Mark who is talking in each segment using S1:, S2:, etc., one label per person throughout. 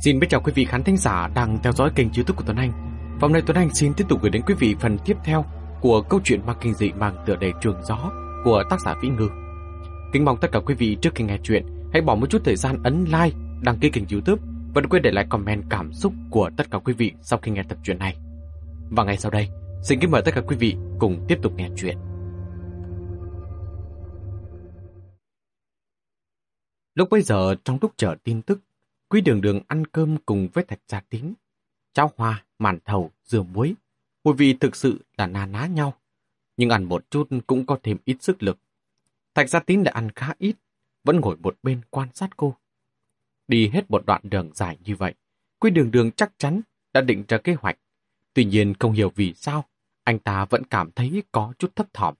S1: Xin biết chào quý vị khán thính giả đang theo dõi kênh youtube của Tuấn Anh. Hôm nay Tuấn Anh xin tiếp tục gửi đến quý vị phần tiếp theo của câu chuyện ma kinh dị mang tựa đề Trường Gió của tác giả Vĩ Ngư. Kính mong tất cả quý vị trước khi nghe chuyện hãy bỏ một chút thời gian ấn like, đăng ký kênh youtube và đừng quên để lại comment cảm xúc của tất cả quý vị sau khi nghe tập truyện này. Và ngay sau đây, xin kính mời tất cả quý vị cùng tiếp tục nghe chuyện. Lúc bây giờ trong lúc chờ tin tức, Quý đường đường ăn cơm cùng với thạch gia tín. Cháo hoa, màn thầu, dừa muối. Mùi vị thực sự là na ná nhau. Nhưng ăn một chút cũng có thêm ít sức lực. Thạch gia tín đã ăn khá ít, vẫn ngồi một bên quan sát cô. Đi hết một đoạn đường dài như vậy, Quý đường đường chắc chắn đã định ra kế hoạch. Tuy nhiên không hiểu vì sao, anh ta vẫn cảm thấy có chút thấp thỏm.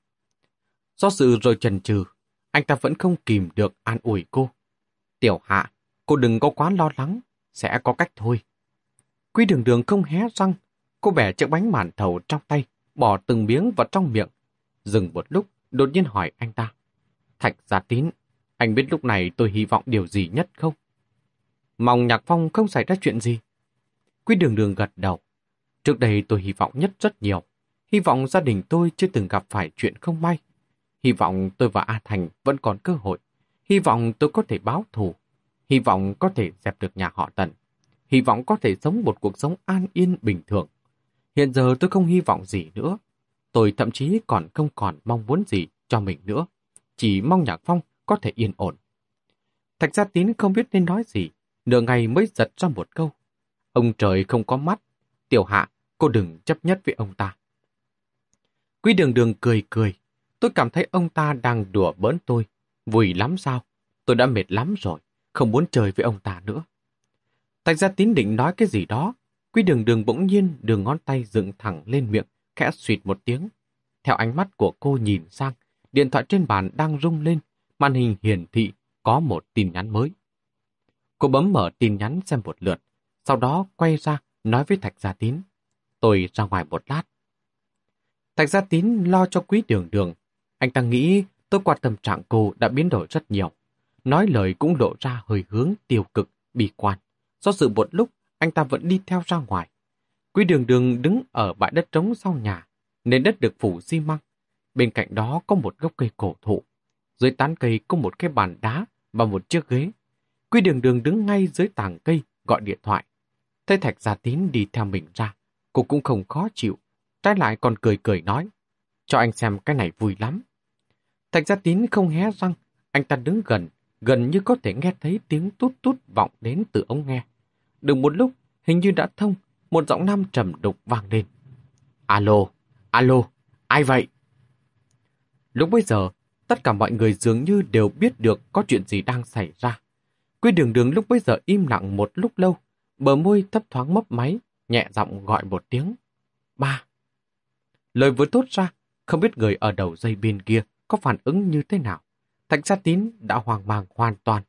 S1: Do sự rồi chần chừ, anh ta vẫn không kìm được an ủi cô. Tiểu hạ, Cô đừng có quá lo lắng, sẽ có cách thôi. Quý đường đường không hé răng, cô bẻ chiếc bánh màn thầu trong tay, bỏ từng miếng vào trong miệng. Dừng một lúc, đột nhiên hỏi anh ta. Thạch gia tín, anh biết lúc này tôi hy vọng điều gì nhất không? Mong Nhạc Phong không xảy ra chuyện gì. Quý đường đường gật đầu. Trước đây tôi hy vọng nhất rất nhiều. Hy vọng gia đình tôi chưa từng gặp phải chuyện không may. Hy vọng tôi và A Thành vẫn còn cơ hội. Hy vọng tôi có thể báo thù hy vọng có thể dẹp được nhà họ Tần, hy vọng có thể sống một cuộc sống an yên bình thường. Hiện giờ tôi không hy vọng gì nữa, tôi thậm chí còn không còn mong muốn gì cho mình nữa, chỉ mong Nhạc Phong có thể yên ổn. Thạch Gia Tín không biết nên nói gì, nửa ngày mới giật ra một câu. Ông trời không có mắt, tiểu hạ, cô đừng chấp nhất với ông ta. Quý đường đường cười cười, tôi cảm thấy ông ta đang đùa bỡn tôi. Vui lắm sao? Tôi đã mệt lắm rồi không muốn chơi với ông ta nữa. Thạch gia tín định nói cái gì đó, quý đường đường bỗng nhiên đường ngón tay dựng thẳng lên miệng, khẽ suyệt một tiếng. Theo ánh mắt của cô nhìn sang, điện thoại trên bàn đang rung lên, màn hình hiển thị có một tin nhắn mới. Cô bấm mở tin nhắn xem một lượt, sau đó quay ra nói với Thạch Gia Tín. Tôi ra ngoài một lát. Thạch Gia Tín lo cho quý đường đường. Anh ta nghĩ tôi qua tâm trạng cô đã biến đổi rất nhiều nói lời cũng lộ ra hơi hướng tiêu cực, bi quan. Do sự một lúc, anh ta vẫn đi theo ra ngoài. Quý đường đường đứng ở bãi đất trống sau nhà, nền đất được phủ xi măng. Bên cạnh đó có một gốc cây cổ thụ. Dưới tán cây có một cái bàn đá và một chiếc ghế. Quý đường đường đứng ngay dưới tảng cây, gọi điện thoại. Thấy Thạch Gia Tín đi theo mình ra, cô cũng không khó chịu. Trái lại còn cười cười nói, cho anh xem cái này vui lắm. Thạch Gia Tín không hé răng, anh ta đứng gần, gần như có thể nghe thấy tiếng tút tút vọng đến từ ống nghe. Được một lúc, hình như đã thông, một giọng nam trầm đục vang lên. Alo, alo, ai vậy? Lúc bây giờ, tất cả mọi người dường như đều biết được có chuyện gì đang xảy ra. Quy đường đường lúc bây giờ im lặng một lúc lâu, bờ môi thấp thoáng mấp máy, nhẹ giọng gọi một tiếng. Ba. Lời vừa tốt ra, không biết người ở đầu dây bên kia có phản ứng như thế nào. Thạch Gia Tín đã hoang mang hoàn toàn.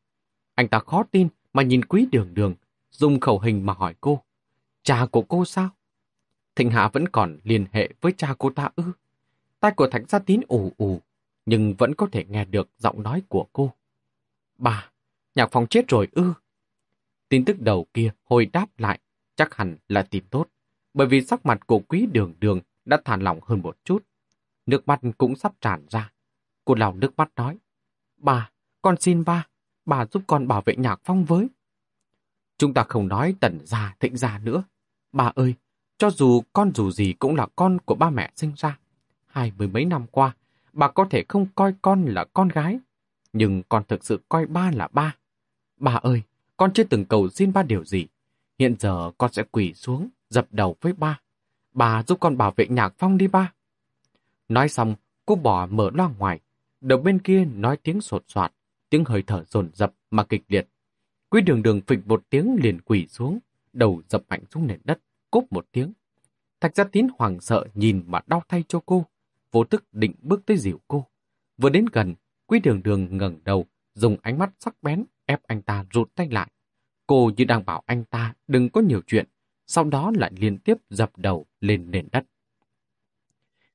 S1: Anh ta khó tin mà nhìn quý đường đường, dùng khẩu hình mà hỏi cô. Cha của cô sao? Thịnh Hạ vẫn còn liên hệ với cha cô ta ư. Tai của Thạch Gia Tín ù ù, nhưng vẫn có thể nghe được giọng nói của cô. Bà, nhạc phòng chết rồi ư. Tin tức đầu kia hồi đáp lại, chắc hẳn là tin tốt, bởi vì sắc mặt của quý đường đường đã thản lỏng hơn một chút. Nước mắt cũng sắp tràn ra. Cô lau nước mắt nói, Bà, con xin ba, bà giúp con bảo vệ nhạc phong với. Chúng ta không nói tần già thịnh già nữa. Bà ơi, cho dù con dù gì cũng là con của ba mẹ sinh ra. Hai mươi mấy năm qua, bà có thể không coi con là con gái, nhưng con thực sự coi ba là ba. Bà ơi, con chưa từng cầu xin ba điều gì. Hiện giờ con sẽ quỳ xuống, dập đầu với ba. Bà giúp con bảo vệ nhạc phong đi ba. Nói xong, cô bỏ mở loa ngoài, Đầu bên kia nói tiếng sột soạt, tiếng hơi thở dồn dập mà kịch liệt. Quý đường đường phịch một tiếng liền quỳ xuống, đầu dập mạnh xuống nền đất, cúp một tiếng. Thạch gia tín hoàng sợ nhìn mà đau thay cho cô, vô thức định bước tới dịu cô. Vừa đến gần, quý đường đường ngẩng đầu, dùng ánh mắt sắc bén ép anh ta rụt tay lại. Cô như đang bảo anh ta đừng có nhiều chuyện, sau đó lại liên tiếp dập đầu lên nền đất.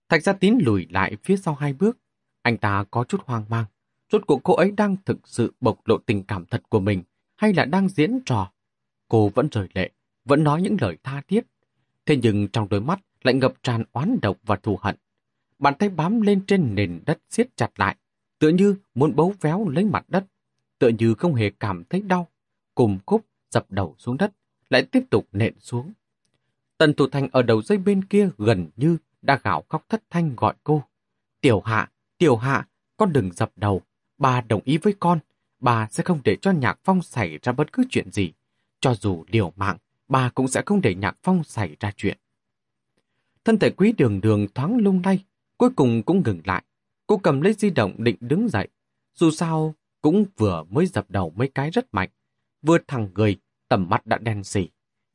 S1: Thạch gia tín lùi lại phía sau hai bước, anh ta có chút hoang mang. Rốt cuộc cô ấy đang thực sự bộc lộ tình cảm thật của mình hay là đang diễn trò? Cô vẫn rời lệ, vẫn nói những lời tha thiết. Thế nhưng trong đôi mắt lại ngập tràn oán độc và thù hận. Bàn tay bám lên trên nền đất siết chặt lại, tựa như muốn bấu véo lấy mặt đất, tựa như không hề cảm thấy đau. Cùng cúp dập đầu xuống đất, lại tiếp tục nện xuống. Tần Thủ Thành ở đầu dây bên kia gần như đã gạo khóc thất thanh gọi cô. Tiểu hạ, tiểu hạ, con đừng dập đầu. Bà đồng ý với con, bà sẽ không để cho Nhạc Phong xảy ra bất cứ chuyện gì. Cho dù liều mạng, bà cũng sẽ không để Nhạc Phong xảy ra chuyện. Thân thể quý đường đường thoáng lung lay, cuối cùng cũng ngừng lại. Cô cầm lấy di động định đứng dậy. Dù sao, cũng vừa mới dập đầu mấy cái rất mạnh. Vừa thẳng người, tầm mắt đã đen xỉ.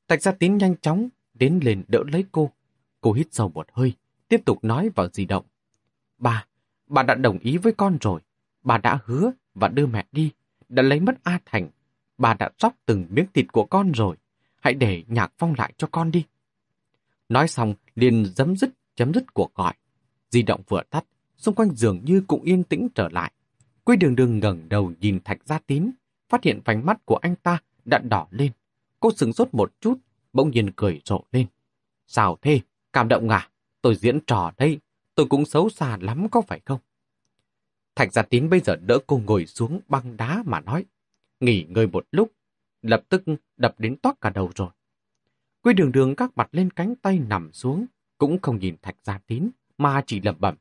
S1: Tạch gia tín nhanh chóng đến lên đỡ lấy cô. Cô hít sâu một hơi, tiếp tục nói vào di động. Bà, bà đã đồng ý với con rồi. Bà đã hứa và đưa mẹ đi, đã lấy mất A Thành. Bà đã róc từng miếng thịt của con rồi. Hãy để nhạc phong lại cho con đi. Nói xong, liền dấm dứt, chấm dứt cuộc gọi. Di động vừa tắt, xung quanh giường như cũng yên tĩnh trở lại. Quy đường đường ngẩng đầu nhìn Thạch Gia Tín, phát hiện vành mắt của anh ta đã đỏ lên. Cô sừng sốt một chút, bỗng nhiên cười rộ lên. Sao thế? Cảm động à? Tôi diễn trò đây. Tôi cũng xấu xa lắm có phải không? Thạch Gia Tín bây giờ đỡ cô ngồi xuống băng đá mà nói. Nghỉ ngơi một lúc, lập tức đập đến toát cả đầu rồi. Quy đường đường các mặt lên cánh tay nằm xuống, cũng không nhìn Thạch Gia Tín, mà chỉ lẩm bẩm.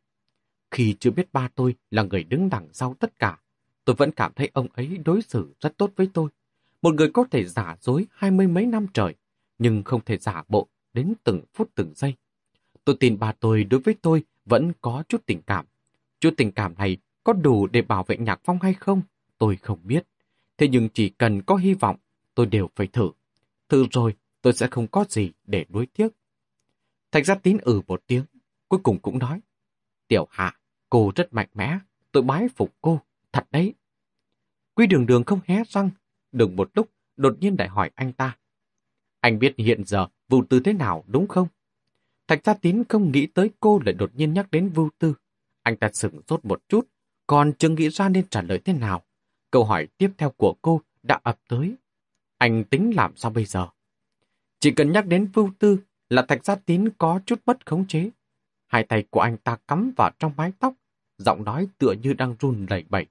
S1: Khi chưa biết ba tôi là người đứng đằng sau tất cả, tôi vẫn cảm thấy ông ấy đối xử rất tốt với tôi. Một người có thể giả dối hai mươi mấy năm trời, nhưng không thể giả bộ đến từng phút từng giây. Tôi tin ba tôi đối với tôi vẫn có chút tình cảm. Chút tình cảm này có đủ để bảo vệ Nhạc Phong hay không? Tôi không biết. Thế nhưng chỉ cần có hy vọng, tôi đều phải thử. Thử rồi, tôi sẽ không có gì để nuối tiếc. Thạch giáp tín ừ một tiếng, cuối cùng cũng nói. Tiểu hạ, cô rất mạnh mẽ, tôi bái phục cô, thật đấy. Quy đường đường không hé răng, đừng một lúc đột nhiên lại hỏi anh ta. Anh biết hiện giờ vụ Tư thế nào đúng không? Thạch Gia Tín không nghĩ tới cô lại đột nhiên nhắc đến Vưu Tư. Anh ta sửng sốt một chút, còn chưa nghĩ ra nên trả lời thế nào. Câu hỏi tiếp theo của cô đã ập tới. Anh tính làm sao bây giờ? Chỉ cần nhắc đến Vưu Tư là Thạch Gia Tín có chút bất khống chế. Hai tay của anh ta cắm vào trong mái tóc, giọng nói tựa như đang run lẩy bẩy.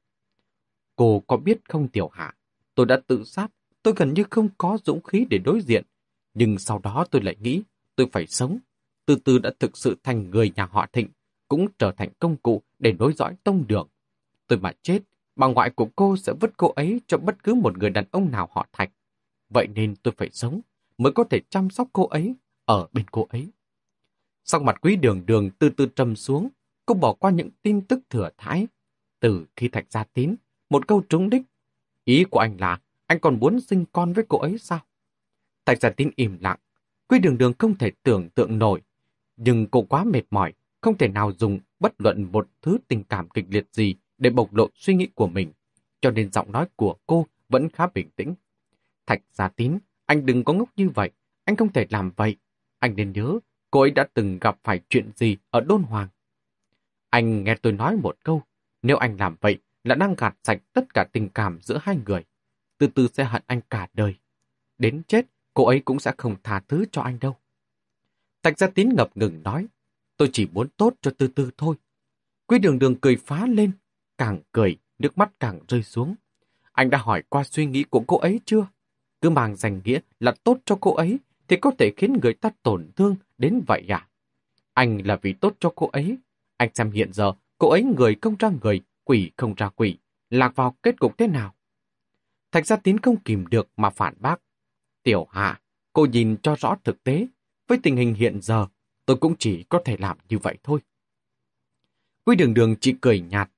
S1: Cô có biết không tiểu hạ, tôi đã tự sát, tôi gần như không có dũng khí để đối diện. Nhưng sau đó tôi lại nghĩ, tôi phải sống. Từ từ đã thực sự thành người nhà họ thịnh, cũng trở thành công cụ để nối dõi tông đường. Tôi mà chết, bà ngoại của cô sẽ vứt cô ấy cho bất cứ một người đàn ông nào họ thạch. Vậy nên tôi phải sống, mới có thể chăm sóc cô ấy, ở bên cô ấy. Sau mặt quý đường đường từ từ trầm xuống, cô bỏ qua những tin tức thừa thãi. Từ khi thạch gia tín, một câu trúng đích. Ý của anh là, anh còn muốn sinh con với cô ấy sao? Thạch gia tín im lặng. Quý đường đường không thể tưởng tượng nổi. Nhưng cô quá mệt mỏi, không thể nào dùng bất luận một thứ tình cảm kịch liệt gì để bộc lộ suy nghĩ của mình. Cho nên giọng nói của cô vẫn khá bình tĩnh. Thạch gia tín, anh đừng có ngốc như vậy. Anh không thể làm vậy. Anh nên nhớ, cô ấy đã từng gặp phải chuyện gì ở Đôn Hoàng. Anh nghe tôi nói một câu, nếu anh làm vậy là đang gạt sạch tất cả tình cảm giữa hai người. Từ từ sẽ hận anh cả đời. Đến chết, cô ấy cũng sẽ không tha thứ cho anh đâu. Thạch gia tín ngập ngừng nói, tôi chỉ muốn tốt cho tư tư thôi. Quý đường đường cười phá lên, càng cười, nước mắt càng rơi xuống. Anh đã hỏi qua suy nghĩ của cô ấy chưa? Cứ mang danh nghĩa là tốt cho cô ấy, thì có thể khiến người ta tổn thương đến vậy à? Anh là vì tốt cho cô ấy. Anh xem hiện giờ, cô ấy người không ra người, quỷ không ra quỷ, lạc vào kết cục thế nào? Thạch gia tín không kìm được mà phản bác. Tiểu hạ, cô nhìn cho rõ thực tế. Với tình hình hiện giờ, tôi cũng chỉ có thể làm như vậy thôi. Quy đường đường chỉ cười nhạt.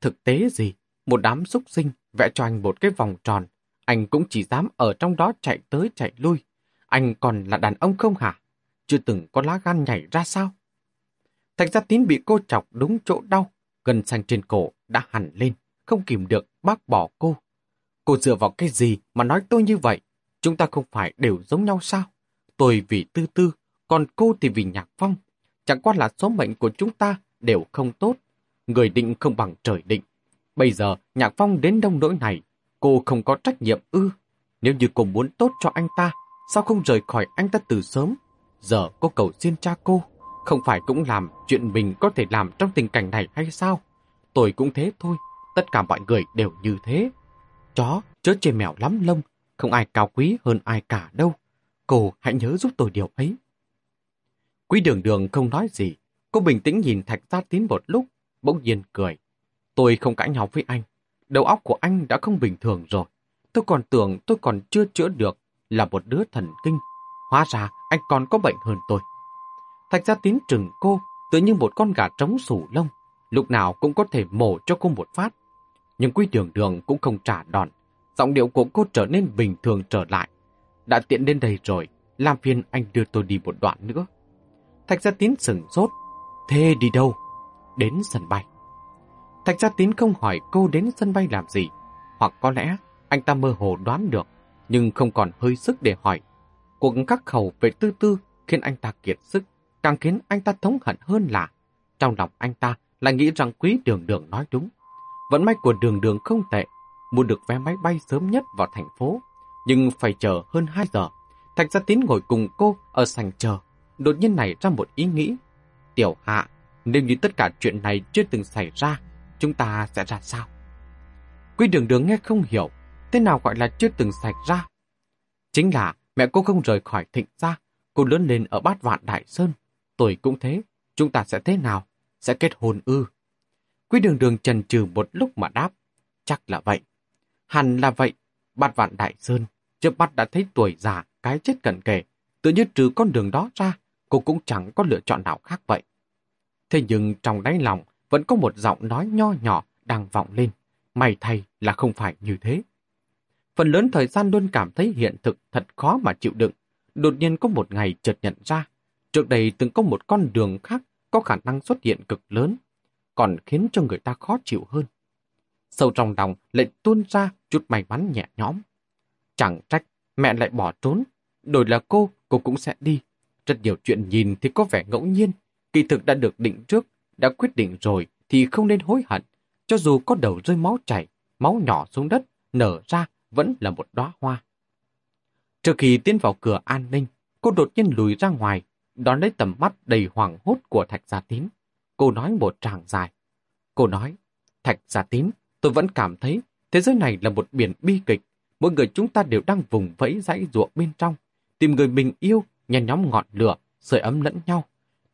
S1: Thực tế gì? Một đám xúc sinh vẽ cho anh một cái vòng tròn. Anh cũng chỉ dám ở trong đó chạy tới chạy lui. Anh còn là đàn ông không hả? Chưa từng có lá gan nhảy ra sao? Thạch gia tín bị cô chọc đúng chỗ đau. Gần sang trên cổ đã hẳn lên. Không kìm được bác bỏ cô. Cô dựa vào cái gì mà nói tôi như vậy? Chúng ta không phải đều giống nhau sao? Tôi vì tư tư, còn cô thì vì nhạc phong. Chẳng qua là số mệnh của chúng ta đều không tốt. Người định không bằng trời định. Bây giờ nhạc phong đến đông nỗi này, cô không có trách nhiệm ư. Nếu như cô muốn tốt cho anh ta, sao không rời khỏi anh ta từ sớm? Giờ cô cầu xin cha cô, không phải cũng làm chuyện mình có thể làm trong tình cảnh này hay sao? Tôi cũng thế thôi, tất cả mọi người đều như thế. Chó, chớ chê mèo lắm lông, không ai cao quý hơn ai cả đâu. Cô hãy nhớ giúp tôi điều ấy. Quý đường đường không nói gì, cô bình tĩnh nhìn Thạch Gia Tín một lúc, bỗng nhiên cười. Tôi không cãi nhau với anh, đầu óc của anh đã không bình thường rồi. Tôi còn tưởng tôi còn chưa chữa được là một đứa thần kinh. Hóa ra anh còn có bệnh hơn tôi. Thạch Gia Tín trừng cô, tự như một con gà trống sủ lông, lúc nào cũng có thể mổ cho cô một phát. Nhưng quý đường đường cũng không trả đòn. Giọng điệu của cô trở nên bình thường trở lại. Đã tiện đến đây rồi, làm phiền anh đưa tôi đi một đoạn nữa. Thạch Gia Tín sừng sốt. Thế đi đâu? Đến sân bay. Thạch Gia Tín không hỏi cô đến sân bay làm gì. Hoặc có lẽ anh ta mơ hồ đoán được, nhưng không còn hơi sức để hỏi. Cuộc các khẩu về tư tư khiến anh ta kiệt sức, càng khiến anh ta thống hận hơn là trong lòng anh ta lại nghĩ rằng quý đường đường nói đúng. Vận may của đường đường không tệ, mua được vé máy bay sớm nhất vào thành phố, nhưng phải chờ hơn 2 giờ. Thạch Gia Tín ngồi cùng cô ở sành chờ, đột nhiên này ra một ý nghĩ. Tiểu Hạ, nếu như tất cả chuyện này chưa từng xảy ra, chúng ta sẽ ra sao? Quý đường đường nghe không hiểu, thế nào gọi là chưa từng xảy ra? Chính là mẹ cô không rời khỏi thịnh gia, cô lớn lên ở bát vạn Đại Sơn. Tôi cũng thế, chúng ta sẽ thế nào? Sẽ kết hôn ư? Quý đường đường trần trừ một lúc mà đáp. Chắc là vậy. Hẳn là vậy. Bát vạn Đại Sơn, trước mắt đã thấy tuổi già, cái chết cận kề. Tự nhiên trừ con đường đó ra, cô cũng chẳng có lựa chọn nào khác vậy. Thế nhưng trong đáy lòng vẫn có một giọng nói nho nhỏ đang vọng lên. May thay là không phải như thế. Phần lớn thời gian luôn cảm thấy hiện thực thật khó mà chịu đựng. Đột nhiên có một ngày chợt nhận ra, trước đây từng có một con đường khác có khả năng xuất hiện cực lớn, còn khiến cho người ta khó chịu hơn. Sâu trong lòng lại tuôn ra chút may mắn nhẹ nhõm. Chẳng trách mẹ lại bỏ trốn, đổi là cô, cô cũng sẽ đi. Rất nhiều chuyện nhìn thì có vẻ ngẫu nhiên, kỳ thực đã được định trước, đã quyết định rồi thì không nên hối hận. Cho dù có đầu rơi máu chảy, máu nhỏ xuống đất, nở ra vẫn là một đóa hoa. Trước khi tiến vào cửa an ninh, cô đột nhiên lùi ra ngoài, đón lấy tầm mắt đầy hoảng hốt của Thạch Gia Tín. Cô nói một tràng dài. Cô nói, Thạch Gia Tín, tôi vẫn cảm thấy thế giới này là một biển bi kịch. Mỗi người chúng ta đều đang vùng vẫy dãy ruộng bên trong, tìm người mình yêu, nhen nhóm ngọn lửa, sưởi ấm lẫn nhau.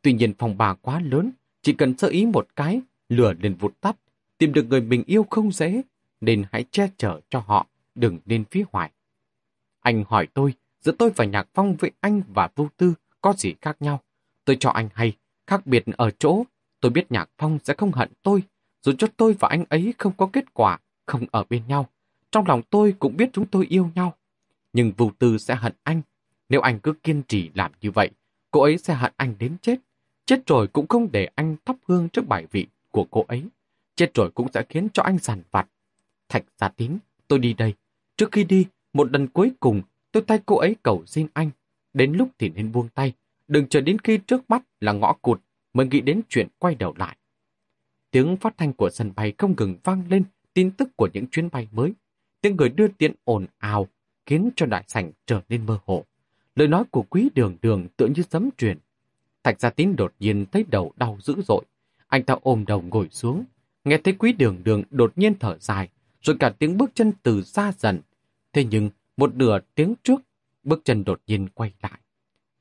S1: Tuy nhiên phòng bà quá lớn, chỉ cần sơ ý một cái, lửa liền vụt tắt. Tìm được người mình yêu không dễ, nên hãy che chở cho họ, đừng nên phía hoài. Anh hỏi tôi, giữa tôi và Nhạc Phong với anh và Vô Tư có gì khác nhau? Tôi cho anh hay, khác biệt ở chỗ, tôi biết Nhạc Phong sẽ không hận tôi, dù cho tôi và anh ấy không có kết quả, không ở bên nhau. Trong lòng tôi cũng biết chúng tôi yêu nhau. Nhưng Vũ Tư sẽ hận anh. Nếu anh cứ kiên trì làm như vậy, cô ấy sẽ hận anh đến chết. Chết rồi cũng không để anh thắp hương trước bài vị của cô ấy. Chết rồi cũng sẽ khiến cho anh giàn vặt. Thạch gia tín, tôi đi đây. Trước khi đi, một lần cuối cùng, tôi tay cô ấy cầu xin anh. Đến lúc thì nên buông tay. Đừng chờ đến khi trước mắt là ngõ cụt mới nghĩ đến chuyện quay đầu lại. Tiếng phát thanh của sân bay không ngừng vang lên tin tức của những chuyến bay mới. Tiếng người đưa tiện ồn ào khiến cho đại sảnh trở nên mơ hồ. Lời nói của quý đường đường tựa như sấm truyền. Thạch gia tín đột nhiên thấy đầu đau dữ dội. Anh ta ôm đầu ngồi xuống. Nghe thấy quý đường đường đột nhiên thở dài, rồi cả tiếng bước chân từ xa dần. Thế nhưng, một nửa tiếng trước, bước chân đột nhiên quay lại.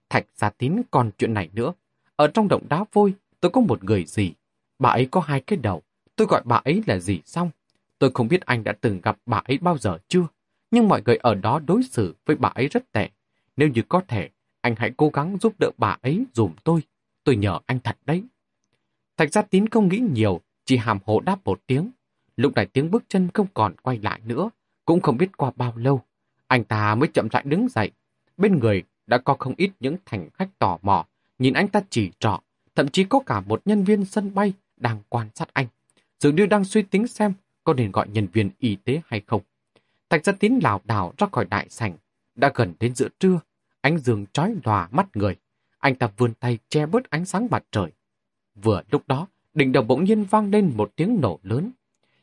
S1: Thạch gia tín còn chuyện này nữa. Ở trong động đá vôi, tôi có một người gì. Bà ấy có hai cái đầu. Tôi gọi bà ấy là gì xong. Tôi không biết anh đã từng gặp bà ấy bao giờ chưa. Nhưng mọi người ở đó đối xử với bà ấy rất tệ. Nếu như có thể, anh hãy cố gắng giúp đỡ bà ấy dùm tôi. Tôi nhờ anh thật đấy. Thạch gia tín không nghĩ nhiều, chỉ hàm hồ đáp một tiếng. Lúc này tiếng bước chân không còn quay lại nữa, cũng không biết qua bao lâu. Anh ta mới chậm rãi đứng dậy. Bên người đã có không ít những thành khách tò mò, nhìn anh ta chỉ trọ, thậm chí có cả một nhân viên sân bay đang quan sát anh. Dường như đang suy tính xem có nên gọi nhân viên y tế hay không. Thạch gia tín lảo đảo ra khỏi đại sảnh, đã gần đến giữa trưa, ánh dương trói lòa mắt người. Anh ta vươn tay che bớt ánh sáng mặt trời. Vừa lúc đó, đỉnh đầu bỗng nhiên vang lên một tiếng nổ lớn.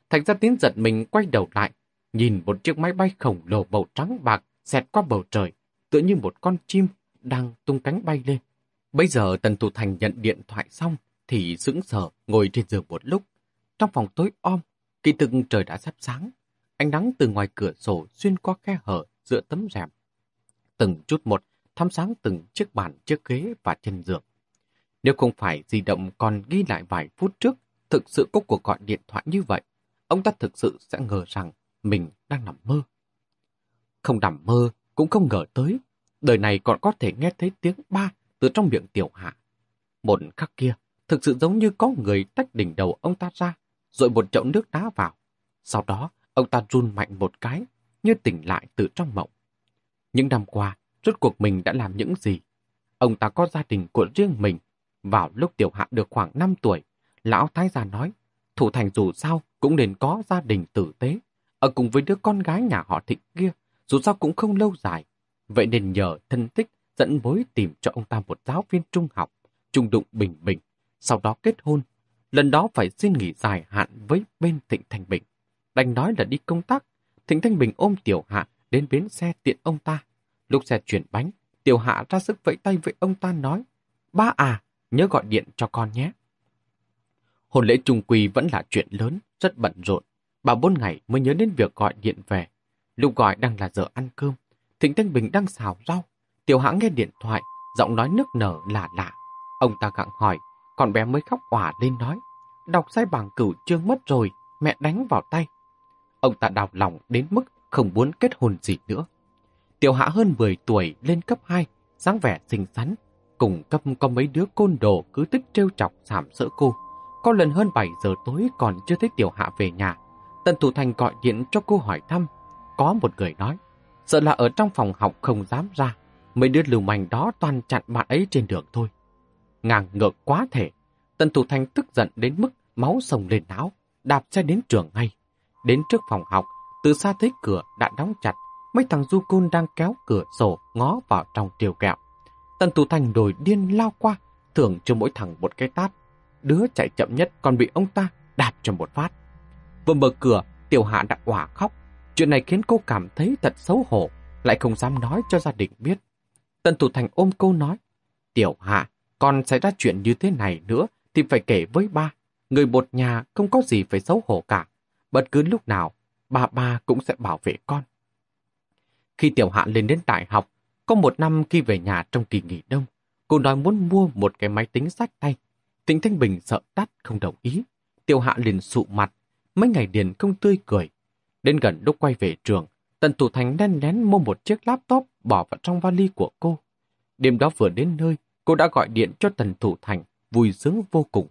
S1: Thạch gia tín giật mình quay đầu lại, nhìn một chiếc máy bay khổng lồ màu trắng bạc xẹt qua bầu trời, tựa như một con chim đang tung cánh bay lên. Bây giờ Tần Thủ Thành nhận điện thoại xong thì sững sờ ngồi trên giường một lúc. Trong phòng tối om, kỳ thực trời đã sắp sáng. Ánh nắng từ ngoài cửa sổ xuyên qua khe hở giữa tấm rèm. Từng chút một thăm sáng từng chiếc bàn, chiếc ghế và chân giường. Nếu không phải di động còn ghi lại vài phút trước, thực sự có cuộc gọi điện thoại như vậy, ông ta thực sự sẽ ngờ rằng mình đang nằm mơ. Không nằm mơ, cũng không ngờ tới, đời này còn có thể nghe thấy tiếng ba từ trong miệng tiểu hạ. Một khắc kia, thực sự giống như có người tách đỉnh đầu ông ta ra, rồi một chậu nước đá vào. Sau đó, ông ta run mạnh một cái, như tỉnh lại từ trong mộng. Những năm qua, rốt cuộc mình đã làm những gì? Ông ta có gia đình của riêng mình. Vào lúc tiểu hạ được khoảng 5 tuổi, lão thái gia nói, thủ thành dù sao cũng nên có gia đình tử tế, ở cùng với đứa con gái nhà họ thịnh kia, dù sao cũng không lâu dài. Vậy nên nhờ thân tích dẫn mối tìm cho ông ta một giáo viên trung học, trung đụng bình bình, sau đó kết hôn. Lần đó phải xin nghỉ dài hạn với bên Thịnh Thanh Bình. Đành nói là đi công tác, Thịnh Thanh Bình ôm Tiểu Hạ đến bến xe tiện ông ta. Lúc xe chuyển bánh, Tiểu Hạ ra sức vẫy tay với ông ta nói, Ba à, nhớ gọi điện cho con nhé. Hôn lễ trung quỳ vẫn là chuyện lớn, rất bận rộn. Bà bốn ngày mới nhớ đến việc gọi điện về. Lúc gọi đang là giờ ăn cơm. Thịnh Thanh Bình đang xào rau. Tiểu Hạ nghe điện thoại, giọng nói nước nở lạ lạ. Ông ta gặng hỏi, con bé mới khóc òa lên nói. Đọc sai bảng cửu chương mất rồi, mẹ đánh vào tay. Ông ta đào lòng đến mức không muốn kết hôn gì nữa. Tiểu Hạ hơn 10 tuổi lên cấp 2, dáng vẻ xinh xắn, cùng cấp có mấy đứa côn đồ cứ tích trêu chọc sảm sỡ cô. Có lần hơn 7 giờ tối còn chưa thấy Tiểu Hạ về nhà. Tần Thủ Thành gọi điện cho cô hỏi thăm. Có một người nói, sợ là ở trong phòng học không dám ra. Mấy đứa lưu manh đó toàn chặn bạn ấy trên đường thôi. Ngang ngược quá thể. Tần Thủ Thành tức giận đến mức máu sồng lên não, đạp xe đến trường ngay. Đến trước phòng học, từ xa thấy cửa đã đóng chặt, mấy thằng du côn đang kéo cửa sổ ngó vào trong triều kẹo. Tần Thủ Thành đồi điên lao qua, thưởng cho mỗi thằng một cái tát. Đứa chạy chậm nhất còn bị ông ta đạp cho một phát. Vừa mở cửa, Tiểu Hạ đã òa khóc. Chuyện này khiến cô cảm thấy thật xấu hổ, lại không dám nói cho gia đình biết. Tần Thủ Thành ôm cô nói, Tiểu Hạ, còn xảy ra chuyện như thế này nữa thì phải kể với ba. Người một nhà không có gì phải xấu hổ cả. Bất cứ lúc nào, ba ba cũng sẽ bảo vệ con. Khi Tiểu Hạ lên đến đại học, có một năm khi về nhà trong kỳ nghỉ đông, cô nói muốn mua một cái máy tính sách tay. Tịnh Thanh Bình sợ đắt không đồng ý. Tiểu Hạ liền sụ mặt, mấy ngày liền không tươi cười. Đến gần lúc quay về trường, Tần Thủ Thành đen lén mua một chiếc laptop bỏ vào trong vali của cô. Đêm đó vừa đến nơi, cô đã gọi điện cho Tần Thủ Thành, vui sướng vô cùng.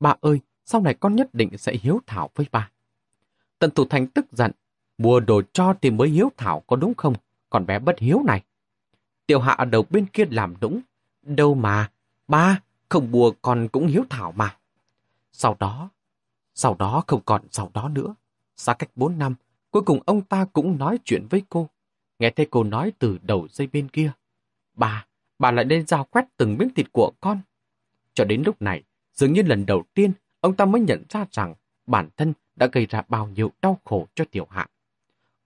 S1: Bà ơi, sau này con nhất định sẽ hiếu thảo với ba. Tần Thủ Thành tức giận, mua đồ cho thì mới hiếu thảo có đúng không? Còn bé bất hiếu này. Tiểu hạ ở đầu bên kia làm đúng Đâu mà, ba, không bùa con cũng hiếu thảo mà. Sau đó, sau đó không còn sau đó nữa. Xa cách 4 năm, cuối cùng ông ta cũng nói chuyện với cô. Nghe thấy cô nói từ đầu dây bên kia. Bà, bà lại nên giao quét từng miếng thịt của con. Cho đến lúc này, dường như lần đầu tiên, ông ta mới nhận ra rằng bản thân đã gây ra bao nhiêu đau khổ cho tiểu hạ.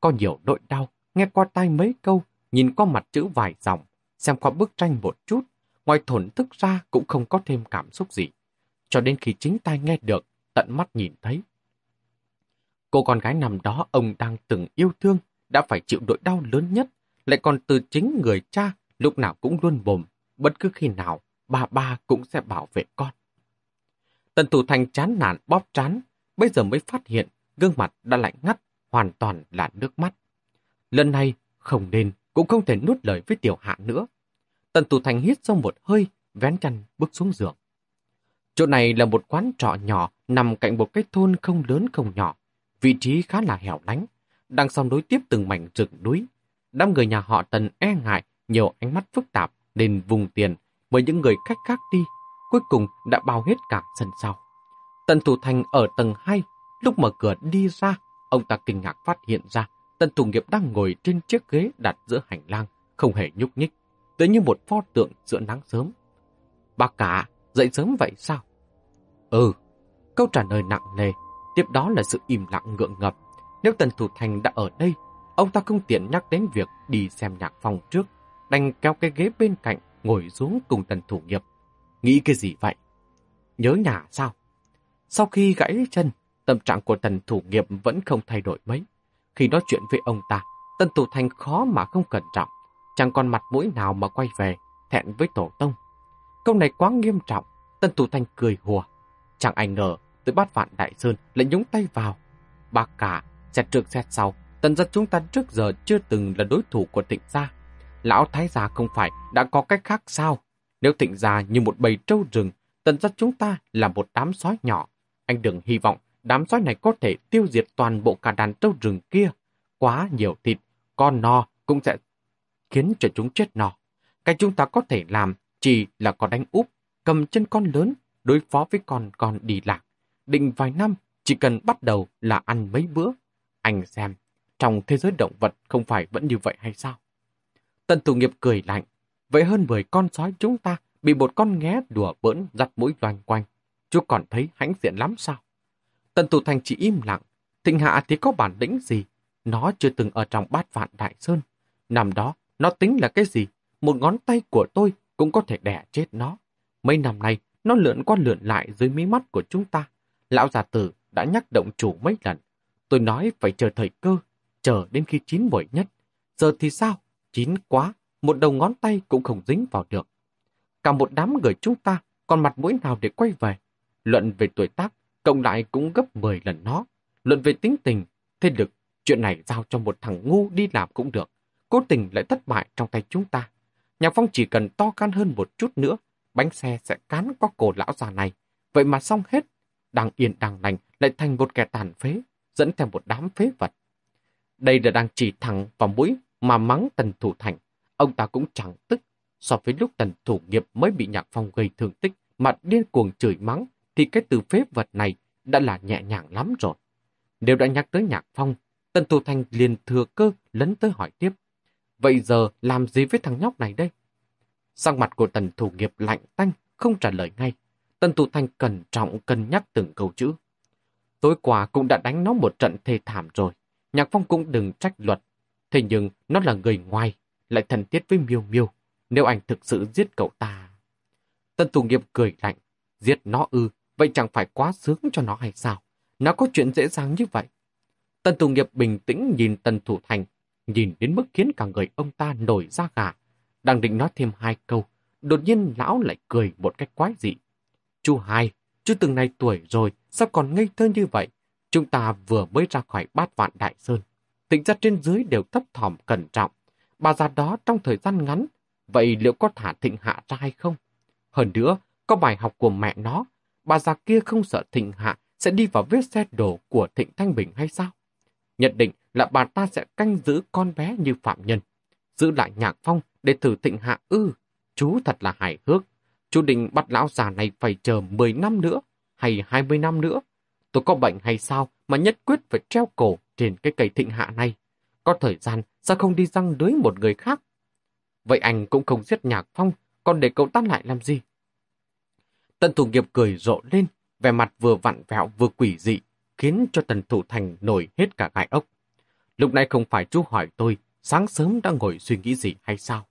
S1: Có nhiều nỗi đau, nghe qua tai mấy câu, nhìn qua mặt chữ vài dòng, xem qua bức tranh một chút, ngoài thổn thức ra cũng không có thêm cảm xúc gì. Cho đến khi chính tai nghe được, tận mắt nhìn thấy. Cô con gái nằm đó ông đang từng yêu thương, đã phải chịu nỗi đau lớn nhất, lại còn từ chính người cha lúc nào cũng luôn bồm, bất cứ khi nào bà ba cũng sẽ bảo vệ con. Tần Thủ Thành chán nản bóp chán, bây giờ mới phát hiện gương mặt đã lạnh ngắt, hoàn toàn là nước mắt. Lần này không nên, cũng không thể nuốt lời với tiểu hạ nữa. Tần Thủ Thành hít sâu một hơi, vén chăn bước xuống giường. Chỗ này là một quán trọ nhỏ nằm cạnh một cái thôn không lớn không nhỏ, vị trí khá là hẻo lánh, đang song đối tiếp từng mảnh rừng núi. Đám người nhà họ Tần e ngại, nhiều ánh mắt phức tạp nên vùng tiền mời những người khách khác đi, cuối cùng đã bao hết cả sân sau. Tần Thủ Thành ở tầng 2, lúc mở cửa đi ra, ông ta kinh ngạc phát hiện ra Tần Thủ Nghiệp đang ngồi trên chiếc ghế đặt giữa hành lang, không hề nhúc nhích, tựa như một pho tượng giữa nắng sớm. Bác cả, dậy sớm vậy sao? Ừ, câu trả lời nặng nề, tiếp đó là sự im lặng ngượng ngập. Nếu Tần Thủ Thành đã ở đây, ông ta không tiện nhắc đến việc đi xem nhạc phòng trước, đành kéo cái ghế bên cạnh, ngồi xuống cùng tần thủ nghiệp. Nghĩ cái gì vậy? Nhớ nhà sao? Sau khi gãy chân, tâm trạng của tần thủ nghiệp vẫn không thay đổi mấy. Khi nói chuyện với ông ta, tần thủ thành khó mà không cẩn trọng, chẳng còn mặt mũi nào mà quay về, thẹn với tổ tông. Câu này quá nghiêm trọng, tần thủ thành cười hùa. Chẳng ai ngờ, tới bát vạn đại sơn lại nhúng tay vào. Bà cả, xét trước xét sau, tần giật chúng ta trước giờ chưa từng là đối thủ của thịnh gia. Lão Thái gia không phải đã có cách khác sao? Nếu thịnh gia như một bầy trâu rừng, tận ra chúng ta là một đám sói nhỏ. Anh đừng hy vọng đám sói này có thể tiêu diệt toàn bộ cả đàn trâu rừng kia. Quá nhiều thịt, con no cũng sẽ khiến cho chúng chết no. Cái chúng ta có thể làm chỉ là có đánh úp, cầm chân con lớn, đối phó với con con đi lạc. Định vài năm, chỉ cần bắt đầu là ăn mấy bữa. Anh xem, trong thế giới động vật không phải vẫn như vậy hay sao? Tần thủ nghiệp cười lạnh. Vậy hơn 10 con sói chúng ta bị một con nghé đùa bỡn giặt mũi loanh quanh. Chú còn thấy hãnh diện lắm sao? Tần thủ thành chỉ im lặng. Thịnh hạ thì có bản lĩnh gì? Nó chưa từng ở trong bát vạn đại sơn. Năm đó, nó tính là cái gì? Một ngón tay của tôi cũng có thể đẻ chết nó. Mấy năm nay, nó lượn qua lượn lại dưới mí mắt của chúng ta. Lão già tử đã nhắc động chủ mấy lần. Tôi nói phải chờ thời cơ, chờ đến khi chín muồi nhất. Giờ thì sao? Chín quá, một đầu ngón tay cũng không dính vào được. Cả một đám người chúng ta còn mặt mũi nào để quay về. Luận về tuổi tác, cộng lại cũng gấp 10 lần nó. Luận về tính tình, thế lực, chuyện này giao cho một thằng ngu đi làm cũng được. Cố tình lại thất bại trong tay chúng ta. Nhạc Phong chỉ cần to can hơn một chút nữa, bánh xe sẽ cán qua cổ lão già này. Vậy mà xong hết, đang yên đang lành lại thành một kẻ tàn phế, dẫn theo một đám phế vật. Đây là đang chỉ thẳng vào mũi mà mắng tần thủ thành. Ông ta cũng chẳng tức. So với lúc tần thủ nghiệp mới bị nhạc phong gây thương tích mà điên cuồng chửi mắng thì cái từ phế vật này đã là nhẹ nhàng lắm rồi. Nếu đã nhắc tới nhạc phong, tần thủ thành liền thừa cơ lấn tới hỏi tiếp. Vậy giờ làm gì với thằng nhóc này đây? Sang mặt của tần thủ nghiệp lạnh tanh, không trả lời ngay. Tần thủ thành cẩn trọng cân nhắc từng câu chữ. Tối qua cũng đã đánh nó một trận thê thảm rồi. Nhạc Phong cũng đừng trách luật. Thế nhưng nó là người ngoài, lại thân thiết với Miêu Miêu. Nếu anh thực sự giết cậu ta... Tân Thủ Nghiệp cười lạnh. Giết nó ư, vậy chẳng phải quá sướng cho nó hay sao? Nó có chuyện dễ dàng như vậy. Tân Thủ Nghiệp bình tĩnh nhìn Tân Thủ Thành, nhìn đến mức khiến cả người ông ta nổi da gà. Đang định nói thêm hai câu, đột nhiên lão lại cười một cách quái dị. Chú hai, chú từng này tuổi rồi, sao còn ngây thơ như vậy? Chúng ta vừa mới ra khỏi bát vạn đại sơn. Tỉnh ra trên dưới đều thấp thỏm cẩn trọng. Bà già đó trong thời gian ngắn, vậy liệu có thả thịnh hạ ra hay không? Hơn nữa, có bài học của mẹ nó, bà già kia không sợ thịnh hạ sẽ đi vào vết xe đổ của thịnh Thanh Bình hay sao? Nhận định là bà ta sẽ canh giữ con bé như phạm nhân. Giữ lại nhạc phong để thử thịnh hạ ư. Chú thật là hài hước. Chú định bắt lão già này phải chờ 10 năm nữa hay 20 năm nữa. Tôi có bệnh hay sao mà nhất quyết phải treo cổ trên cái cây thịnh hạ này? Có thời gian sao không đi răng lưới một người khác? Vậy anh cũng không giết nhạc phong, còn để cậu ta lại làm gì? Tần thủ nghiệp cười rộ lên, vẻ mặt vừa vặn vẹo vừa quỷ dị, khiến cho tần thủ thành nổi hết cả gai ốc. Lúc này không phải chú hỏi tôi, sáng sớm đã ngồi suy nghĩ gì hay sao?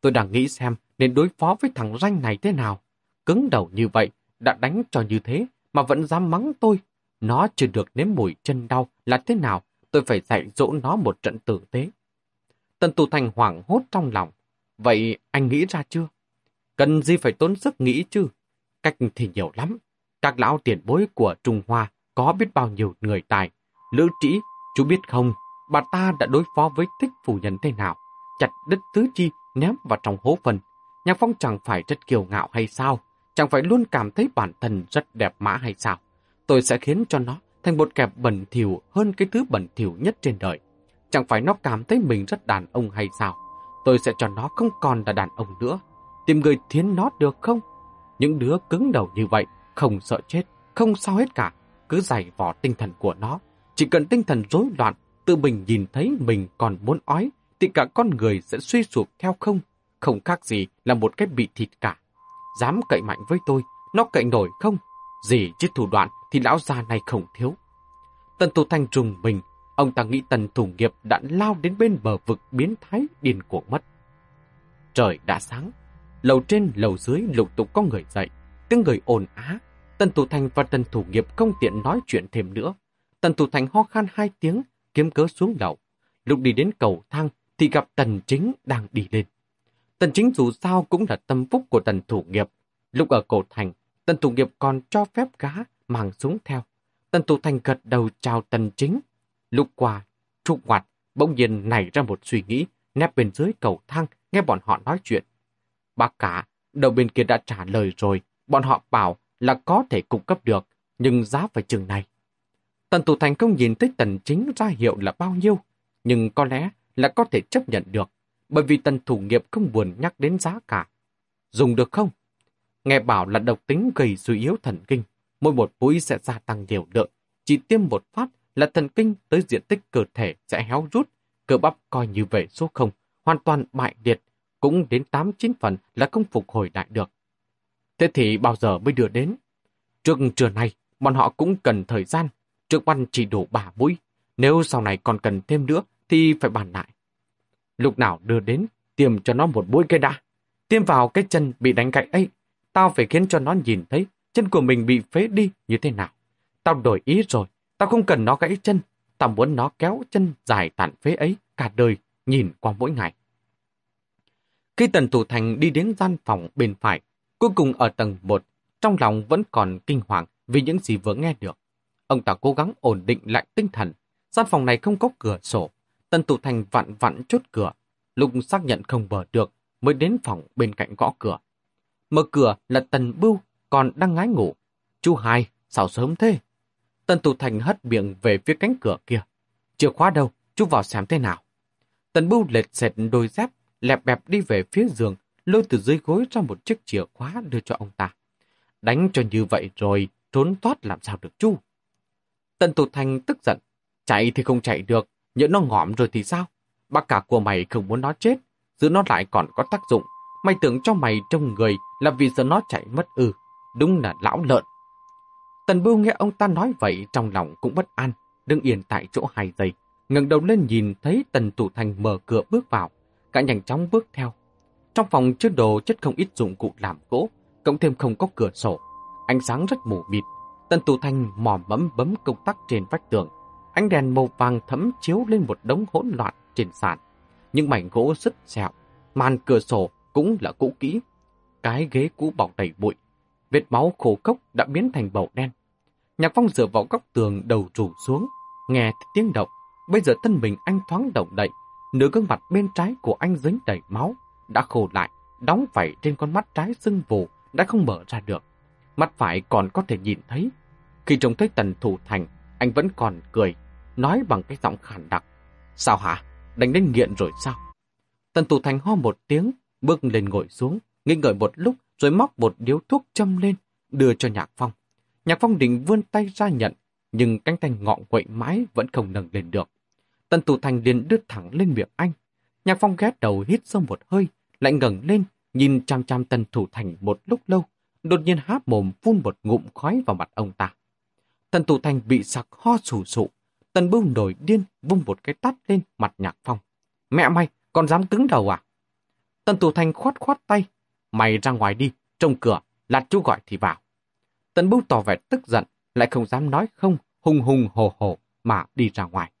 S1: Tôi đang nghĩ xem nên đối phó với thằng ranh này thế nào. Cứng đầu như vậy, đã đánh cho như thế, mà vẫn dám mắng tôi. Nó chưa được nếm mùi chân đau là thế nào, tôi phải dạy dỗ nó một trận tử tế. Tần Tù Thành hoảng hốt trong lòng. Vậy anh nghĩ ra chưa? Cần gì phải tốn sức nghĩ chứ? Cách thì nhiều lắm. Các lão tiền bối của Trung Hoa có biết bao nhiêu người tài. Lữ trĩ, chú biết không, bà ta đã đối phó với thích phủ nhân thế nào? Chặt đứt tứ chi ném vào trong hố phần. Nhạc Phong chẳng phải rất kiêu ngạo hay sao? Chẳng phải luôn cảm thấy bản thân rất đẹp mã hay sao? Tôi sẽ khiến cho nó thành một kẻ bẩn thỉu hơn cái thứ bẩn thỉu nhất trên đời. Chẳng phải nó cảm thấy mình rất đàn ông hay sao? Tôi sẽ cho nó không còn là đàn ông nữa. Tìm người thiến nó được không? Những đứa cứng đầu như vậy, không sợ chết, không sao hết cả. Cứ giày vỏ tinh thần của nó. Chỉ cần tinh thần rối loạn, tự mình nhìn thấy mình còn muốn ói, thì cả con người sẽ suy sụp theo không. Không khác gì là một cái bị thịt cả. Dám cậy mạnh với tôi, nó cậy nổi không? Gì chứ thủ đoạn thì lão già này không thiếu. Tần thủ Thanh trùng mình, Ông ta nghĩ tần thủ nghiệp đã lao đến bên bờ vực biến thái điên cuồng mất. Trời đã sáng, lầu trên lầu dưới lục tục có người dậy, tiếng người ồn á. Tần thủ thành và tần thủ nghiệp không tiện nói chuyện thêm nữa. Tần thủ thành ho khan hai tiếng, kiếm cớ xuống lầu. Lúc đi đến cầu thang thì gặp tần chính đang đi lên. Tần chính dù sao cũng là tâm phúc của tần thủ nghiệp. Lúc ở cổ thành, tần thủ nghiệp còn cho phép gã mang súng theo. Tần thủ thành gật đầu chào tần chính. Lúc qua, trục Hoạt bỗng nhiên nảy ra một suy nghĩ, nép bên dưới cầu thang, nghe bọn họ nói chuyện. Bác cả, đầu bên kia đã trả lời rồi, bọn họ bảo là có thể cung cấp được, nhưng giá phải chừng này. Tần thủ thành không nhìn thấy tần chính ra hiệu là bao nhiêu, nhưng có lẽ là có thể chấp nhận được, bởi vì tần thủ nghiệp không buồn nhắc đến giá cả. Dùng được không? Nghe bảo là độc tính gây suy yếu thần kinh, mỗi một mũi sẽ gia tăng liều lượng, chỉ tiêm một phát là thần kinh tới diện tích cơ thể sẽ héo rút, cơ bắp coi như về số không, hoàn toàn bại liệt, cũng đến 8-9 phần là không phục hồi lại được. Thế thì bao giờ mới đưa đến? Trước trưa này, bọn họ cũng cần thời gian, trước bắn chỉ đủ 3 mũi, nếu sau này còn cần thêm nữa thì phải bàn lại. Lúc nào đưa đến, tiêm cho nó một mũi cây đã. Tiêm vào cái chân bị đánh gãy ấy, tao phải khiến cho nó nhìn thấy chân của mình bị phế đi như thế nào. Tao đổi ý rồi, tao không cần nó gãy chân, tao muốn nó kéo chân dài tàn phế ấy cả đời, nhìn qua mỗi ngày. Khi Tần Thủ Thành đi đến gian phòng bên phải, cuối cùng ở tầng 1, trong lòng vẫn còn kinh hoàng vì những gì vừa nghe được. Ông ta cố gắng ổn định lại tinh thần. Gian phòng này không có cửa sổ. Tần Thủ Thành vặn vặn chốt cửa. Lúc xác nhận không mở được, mới đến phòng bên cạnh gõ cửa. Mở cửa là Tần Bưu, còn đang ngái ngủ. Chú hai, sao sớm thế? Tần Thủ Thành hất miệng về phía cánh cửa kia. Chìa khóa đâu, chú vào xem thế nào. Tần Bưu lệch sệt đôi dép, lẹp bẹp đi về phía giường, lôi từ dưới gối ra một chiếc chìa khóa đưa cho ông ta. Đánh cho như vậy rồi, trốn thoát làm sao được chú? Tần Thủ Thành tức giận. Chạy thì không chạy được, nhỡ nó ngõm rồi thì sao? Bác cả của mày không muốn nó chết, giữ nó lại còn có tác dụng. Mày tưởng cho mày trông người là vì sợ nó chạy mất ư. Đúng là lão lợn. Tần Bưu nghe ông ta nói vậy trong lòng cũng bất an, đứng yên tại chỗ hai giây. ngẩng đầu lên nhìn thấy Tần Tủ Thành mở cửa bước vào, cả nhanh chóng bước theo. Trong phòng chứa đồ chất không ít dụng cụ làm gỗ, cộng thêm không có cửa sổ. Ánh sáng rất mù mịt, Tần Tù Thành mò mẫm bấm công tắc trên vách tường. Ánh đèn màu vàng thấm chiếu lên một đống hỗn loạn trên sàn. Những mảnh gỗ sứt xẹo, màn cửa sổ cũng là cũ kỹ. Cái ghế cũ bọc đầy bụi. Vết máu khô cốc đã biến thành màu đen. Nhạc phong dựa vào góc tường đầu rủ xuống, nghe tiếng động. Bây giờ thân mình anh thoáng động đậy, nửa gương mặt bên trái của anh dính đầy máu, đã khô lại, đóng vảy trên con mắt trái sưng vù, đã không mở ra được. Mắt phải còn có thể nhìn thấy. Khi trông thấy tần thủ thành, anh vẫn còn cười, nói bằng cái giọng khản đặc. Sao hả? Đánh đến nghiện rồi sao? Tần thủ thành ho một tiếng, bước lên ngồi xuống, nghi ngợi một lúc rồi móc một điếu thuốc châm lên, đưa cho Nhạc Phong. Nhạc Phong định vươn tay ra nhận, nhưng cánh tay ngọn quậy mãi vẫn không nâng lên được. Tần Thủ Thành liền đưa thẳng lên miệng anh. Nhạc Phong ghét đầu hít sâu một hơi, lại ngẩng lên, nhìn chăm chăm Tần Thủ Thành một lúc lâu, đột nhiên há mồm phun một ngụm khói vào mặt ông ta. Tần Thủ Thành bị sặc ho sù sụ, Tần Bưu nổi điên vung một cái tát lên mặt Nhạc Phong. Mẹ mày, còn dám cứng đầu à? Tần Thủ Thành khoát khoát tay, mày ra ngoài đi, trông cửa, lạt chú gọi thì vào. Tần Bưu tỏ vẻ tức giận, lại không dám nói không, hùng hùng hồ hồ mà đi ra ngoài.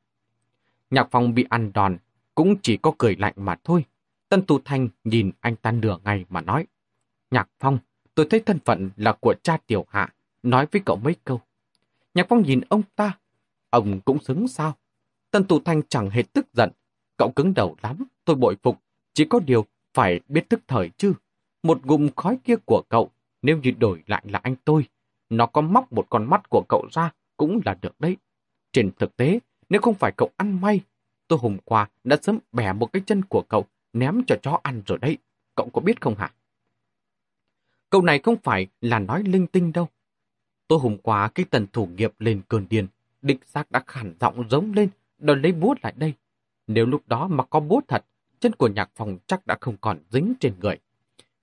S1: Nhạc Phong bị ăn đòn, cũng chỉ có cười lạnh mà thôi. Tân Tu Thanh nhìn anh ta nửa ngày mà nói. Nhạc Phong, tôi thấy thân phận là của cha tiểu hạ, nói với cậu mấy câu. Nhạc Phong nhìn ông ta, ông cũng xứng sao. Tân Tu Thanh chẳng hề tức giận, cậu cứng đầu lắm, tôi bội phục, chỉ có điều phải biết thức thời chứ. Một gụm khói kia của cậu, nếu như đổi lại là anh tôi, nó có móc một con mắt của cậu ra cũng là được đấy. Trên thực tế, nếu không phải cậu ăn may, tôi hôm qua đã sớm bẻ một cái chân của cậu ném cho chó ăn rồi đấy. Cậu có biết không hả? Cậu này không phải là nói linh tinh đâu. Tôi hôm qua cái tần thủ nghiệp lên cơn điên, địch xác đã khản giọng giống lên, đòi lấy búa lại đây. Nếu lúc đó mà có búa thật, chân của nhạc phòng chắc đã không còn dính trên người.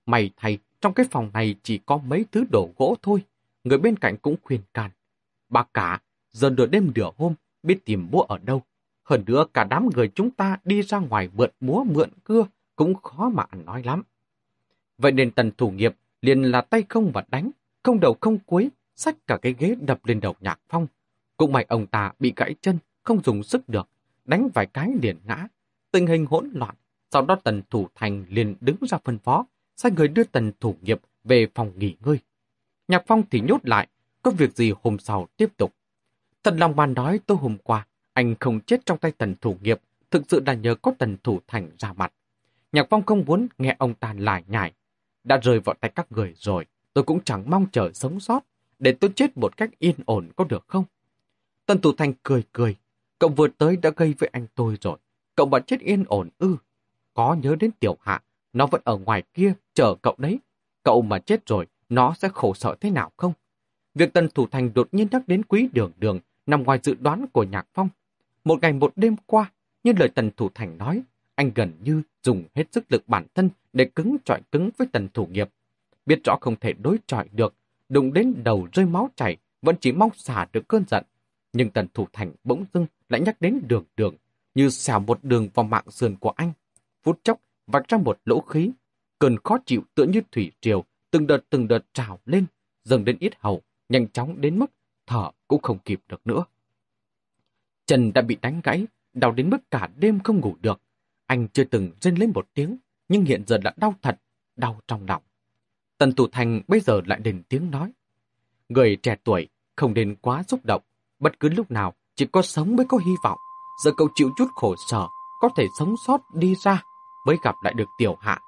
S1: Mày thầy, trong cái phòng này chỉ có mấy thứ đổ gỗ thôi. Người bên cạnh cũng khuyên can. Bà cả, giờ nửa đêm nửa hôm, biết tìm búa ở đâu. Hơn nữa cả đám người chúng ta đi ra ngoài mượn múa mượn cưa cũng khó mà ăn nói lắm. Vậy nên tần thủ nghiệp liền là tay không và đánh, không đầu không cuối, xách cả cái ghế đập lên đầu nhạc phong. Cũng may ông ta bị gãy chân, không dùng sức được, đánh vài cái liền ngã. Tình hình hỗn loạn, sau đó tần thủ thành liền đứng ra phân phó, sai người đưa tần thủ nghiệp về phòng nghỉ ngơi. Nhạc phong thì nhốt lại, có việc gì hôm sau tiếp tục. Thật lòng bàn nói tôi hôm qua, anh không chết trong tay tần thủ nghiệp, thực sự là nhờ có tần thủ thành ra mặt. Nhạc phong không muốn nghe ông ta lại nhải. Đã rơi vào tay các người rồi, tôi cũng chẳng mong chờ sống sót, để tôi chết một cách yên ổn có được không? Tần thủ thành cười cười, cậu vừa tới đã gây với anh tôi rồi, cậu mà chết yên ổn ư. Có nhớ đến tiểu hạ, nó vẫn ở ngoài kia chờ cậu đấy. Cậu mà chết rồi, nó sẽ khổ sở thế nào không? Việc tần thủ thành đột nhiên nhắc đến quý đường đường nằm ngoài dự đoán của Nhạc Phong. Một ngày một đêm qua, như lời tần thủ thành nói, anh gần như dùng hết sức lực bản thân để cứng trọi cứng với tần thủ nghiệp. Biết rõ không thể đối chọi được, đụng đến đầu rơi máu chảy, vẫn chỉ mong xả được cơn giận. Nhưng tần thủ thành bỗng dưng lại nhắc đến đường đường, như xào một đường vào mạng sườn của anh. Phút chốc, vạch ra một lỗ khí. Cơn khó chịu tựa như thủy triều, từng đợt từng đợt trào lên, dần đến ít hầu, nhanh chóng đến mức thở cũng không kịp được nữa. Trần đã bị đánh gãy, đau đến mức cả đêm không ngủ được. Anh chưa từng rên lên một tiếng, nhưng hiện giờ đã đau thật, đau trong lòng. Tần Tù Thành bây giờ lại đến tiếng nói. Người trẻ tuổi không nên quá xúc động, bất cứ lúc nào chỉ có sống mới có hy vọng. Giờ cậu chịu chút khổ sở, có thể sống sót đi ra, mới gặp lại được tiểu hạ.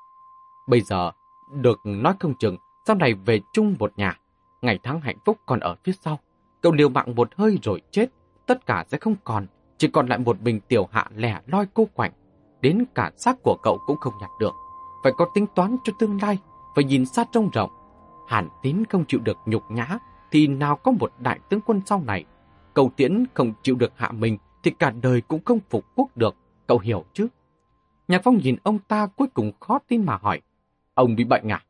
S1: Bây giờ, được nói không chừng, sau này về chung một nhà, ngày tháng hạnh phúc còn ở phía sau. Cậu liều mạng một hơi rồi chết, tất cả sẽ không còn, chỉ còn lại một mình tiểu hạ lẻ loi cô quạnh. Đến cả xác của cậu cũng không nhặt được. Phải có tính toán cho tương lai, phải nhìn xa trông rộng. Hàn tín không chịu được nhục nhã, thì nào có một đại tướng quân sau này. Cầu tiễn không chịu được hạ mình, thì cả đời cũng không phục quốc được, cậu hiểu chứ? Nhạc Phong nhìn ông ta cuối cùng khó tin mà hỏi. Ông bị bệnh à?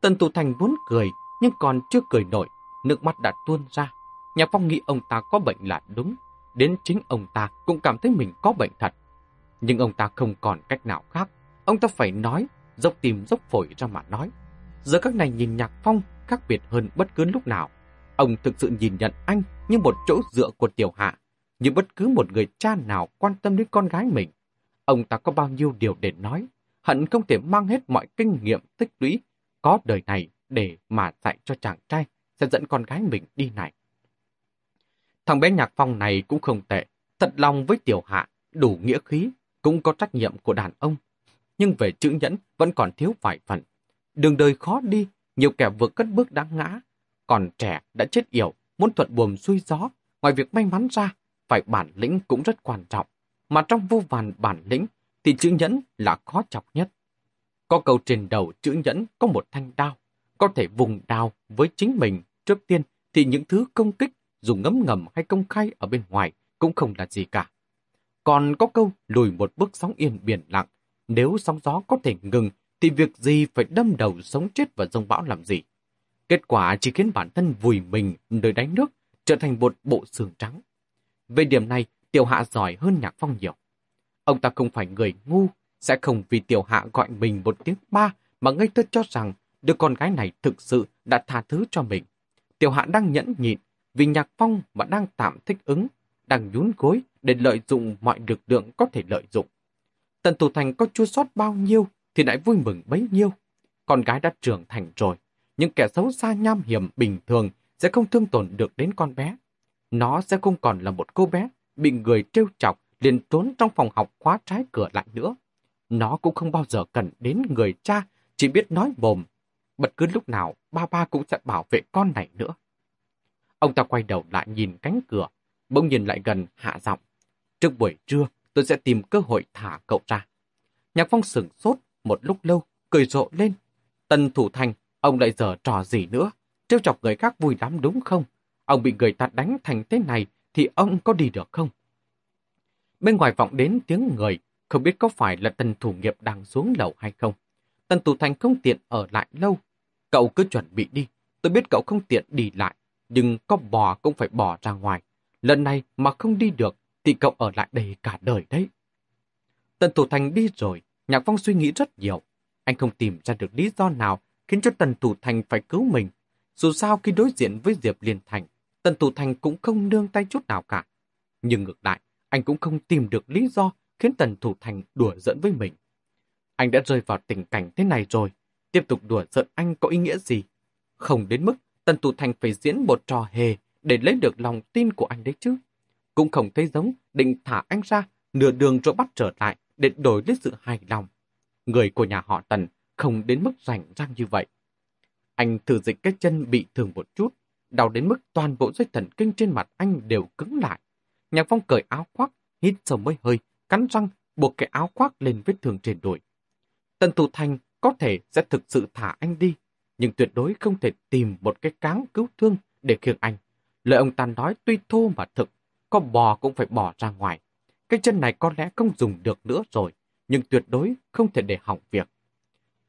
S1: Tần Tù Thành muốn cười, nhưng còn chưa cười nổi, nước mắt đã tuôn ra. Nhạc Phong nghĩ ông ta có bệnh là đúng, đến chính ông ta cũng cảm thấy mình có bệnh thật. Nhưng ông ta không còn cách nào khác, ông ta phải nói, dốc tìm dốc phổi ra mà nói. Giờ các này nhìn Nhạc Phong khác biệt hơn bất cứ lúc nào. Ông thực sự nhìn nhận anh như một chỗ dựa của tiểu hạ, như bất cứ một người cha nào quan tâm đến con gái mình. Ông ta có bao nhiêu điều để nói, hận không thể mang hết mọi kinh nghiệm tích lũy có đời này để mà dạy cho chàng trai sẽ dẫn con gái mình đi này. Thằng bé Nhạc Phong này cũng không tệ, thật lòng với tiểu hạ, đủ nghĩa khí, cũng có trách nhiệm của đàn ông. Nhưng về chữ nhẫn vẫn còn thiếu vài phần. Đường đời khó đi, nhiều kẻ vượt cất bước đã ngã. Còn trẻ đã chết yểu, muốn thuận buồm xuôi gió, ngoài việc may mắn ra, phải bản lĩnh cũng rất quan trọng. Mà trong vô vàn bản lĩnh, thì chữ nhẫn là khó chọc nhất. Có câu trên đầu chữ nhẫn có một thanh đao, có thể vùng đao với chính mình. Trước tiên thì những thứ công kích dù ngấm ngầm hay công khai ở bên ngoài cũng không là gì cả. Còn có câu lùi một bước sóng yên biển lặng, nếu sóng gió có thể ngừng thì việc gì phải đâm đầu sống chết và dông bão làm gì. Kết quả chỉ khiến bản thân vùi mình nơi đáy nước, trở thành một bộ xương trắng. Về điểm này, Tiểu Hạ giỏi hơn Nhạc Phong nhiều. Ông ta không phải người ngu, sẽ không vì Tiểu Hạ gọi mình một tiếng ba mà ngây thơ cho rằng đứa con gái này thực sự đã tha thứ cho mình. Tiểu Hạ đang nhẫn nhịn, vì Nhạc Phong mà đang tạm thích ứng, đang nhún gối để lợi dụng mọi lực lượng có thể lợi dụng. Tần Thủ Thành có chua sót bao nhiêu thì lại vui mừng bấy nhiêu. Con gái đã trưởng thành rồi, những kẻ xấu xa nham hiểm bình thường sẽ không thương tổn được đến con bé. Nó sẽ không còn là một cô bé bị người trêu chọc liền trốn trong phòng học khóa trái cửa lại nữa. Nó cũng không bao giờ cần đến người cha, chỉ biết nói mồm. Bất cứ lúc nào, ba ba cũng sẽ bảo vệ con này nữa. Ông ta quay đầu lại nhìn cánh cửa, bỗng nhìn lại gần hạ giọng. Trước buổi trưa, tôi sẽ tìm cơ hội thả cậu ra. Nhạc Phong sửng sốt một lúc lâu, cười rộ lên. Tần Thủ Thành, ông lại giờ trò gì nữa? Trêu chọc người khác vui lắm đúng không? Ông bị người ta đánh thành thế này thì ông có đi được không? Bên ngoài vọng đến tiếng người, không biết có phải là tần thủ nghiệp đang xuống lầu hay không. Tần Thủ Thành không tiện ở lại lâu. Cậu cứ chuẩn bị đi. Tôi biết cậu không tiện đi lại, nhưng có bò cũng phải bỏ ra ngoài. Lần này mà không đi được, thì cậu ở lại đây cả đời đấy. Tần Thủ Thành đi rồi, Nhạc Phong suy nghĩ rất nhiều. Anh không tìm ra được lý do nào khiến cho Tần Thủ Thành phải cứu mình. Dù sao khi đối diện với Diệp Liên Thành, Tần Thủ Thành cũng không nương tay chút nào cả. Nhưng ngược lại, anh cũng không tìm được lý do khiến Tần Thủ Thành đùa giỡn với mình. Anh đã rơi vào tình cảnh thế này rồi, tiếp tục đùa giỡn anh có ý nghĩa gì? Không đến mức Tần Thủ Thành phải diễn một trò hề để lấy được lòng tin của anh đấy chứ. Cũng không thấy giống định thả anh ra nửa đường rồi bắt trở lại để đổi lấy sự hài lòng. Người của nhà họ Tần không đến mức rảnh rang như vậy. Anh thử dịch cái chân bị thương một chút, đau đến mức toàn bộ dây thần kinh trên mặt anh đều cứng lại. Nhạc Phong cởi áo khoác, hít sâu mấy hơi, cắn răng, buộc cái áo khoác lên vết thương trên đùi. Tần Thủ Thành có thể sẽ thực sự thả anh đi, nhưng tuyệt đối không thể tìm một cái cáng cứu thương để khiêng anh. Lời ông ta nói tuy thô mà thực, có bò cũng phải bỏ ra ngoài. Cái chân này có lẽ không dùng được nữa rồi, nhưng tuyệt đối không thể để hỏng việc.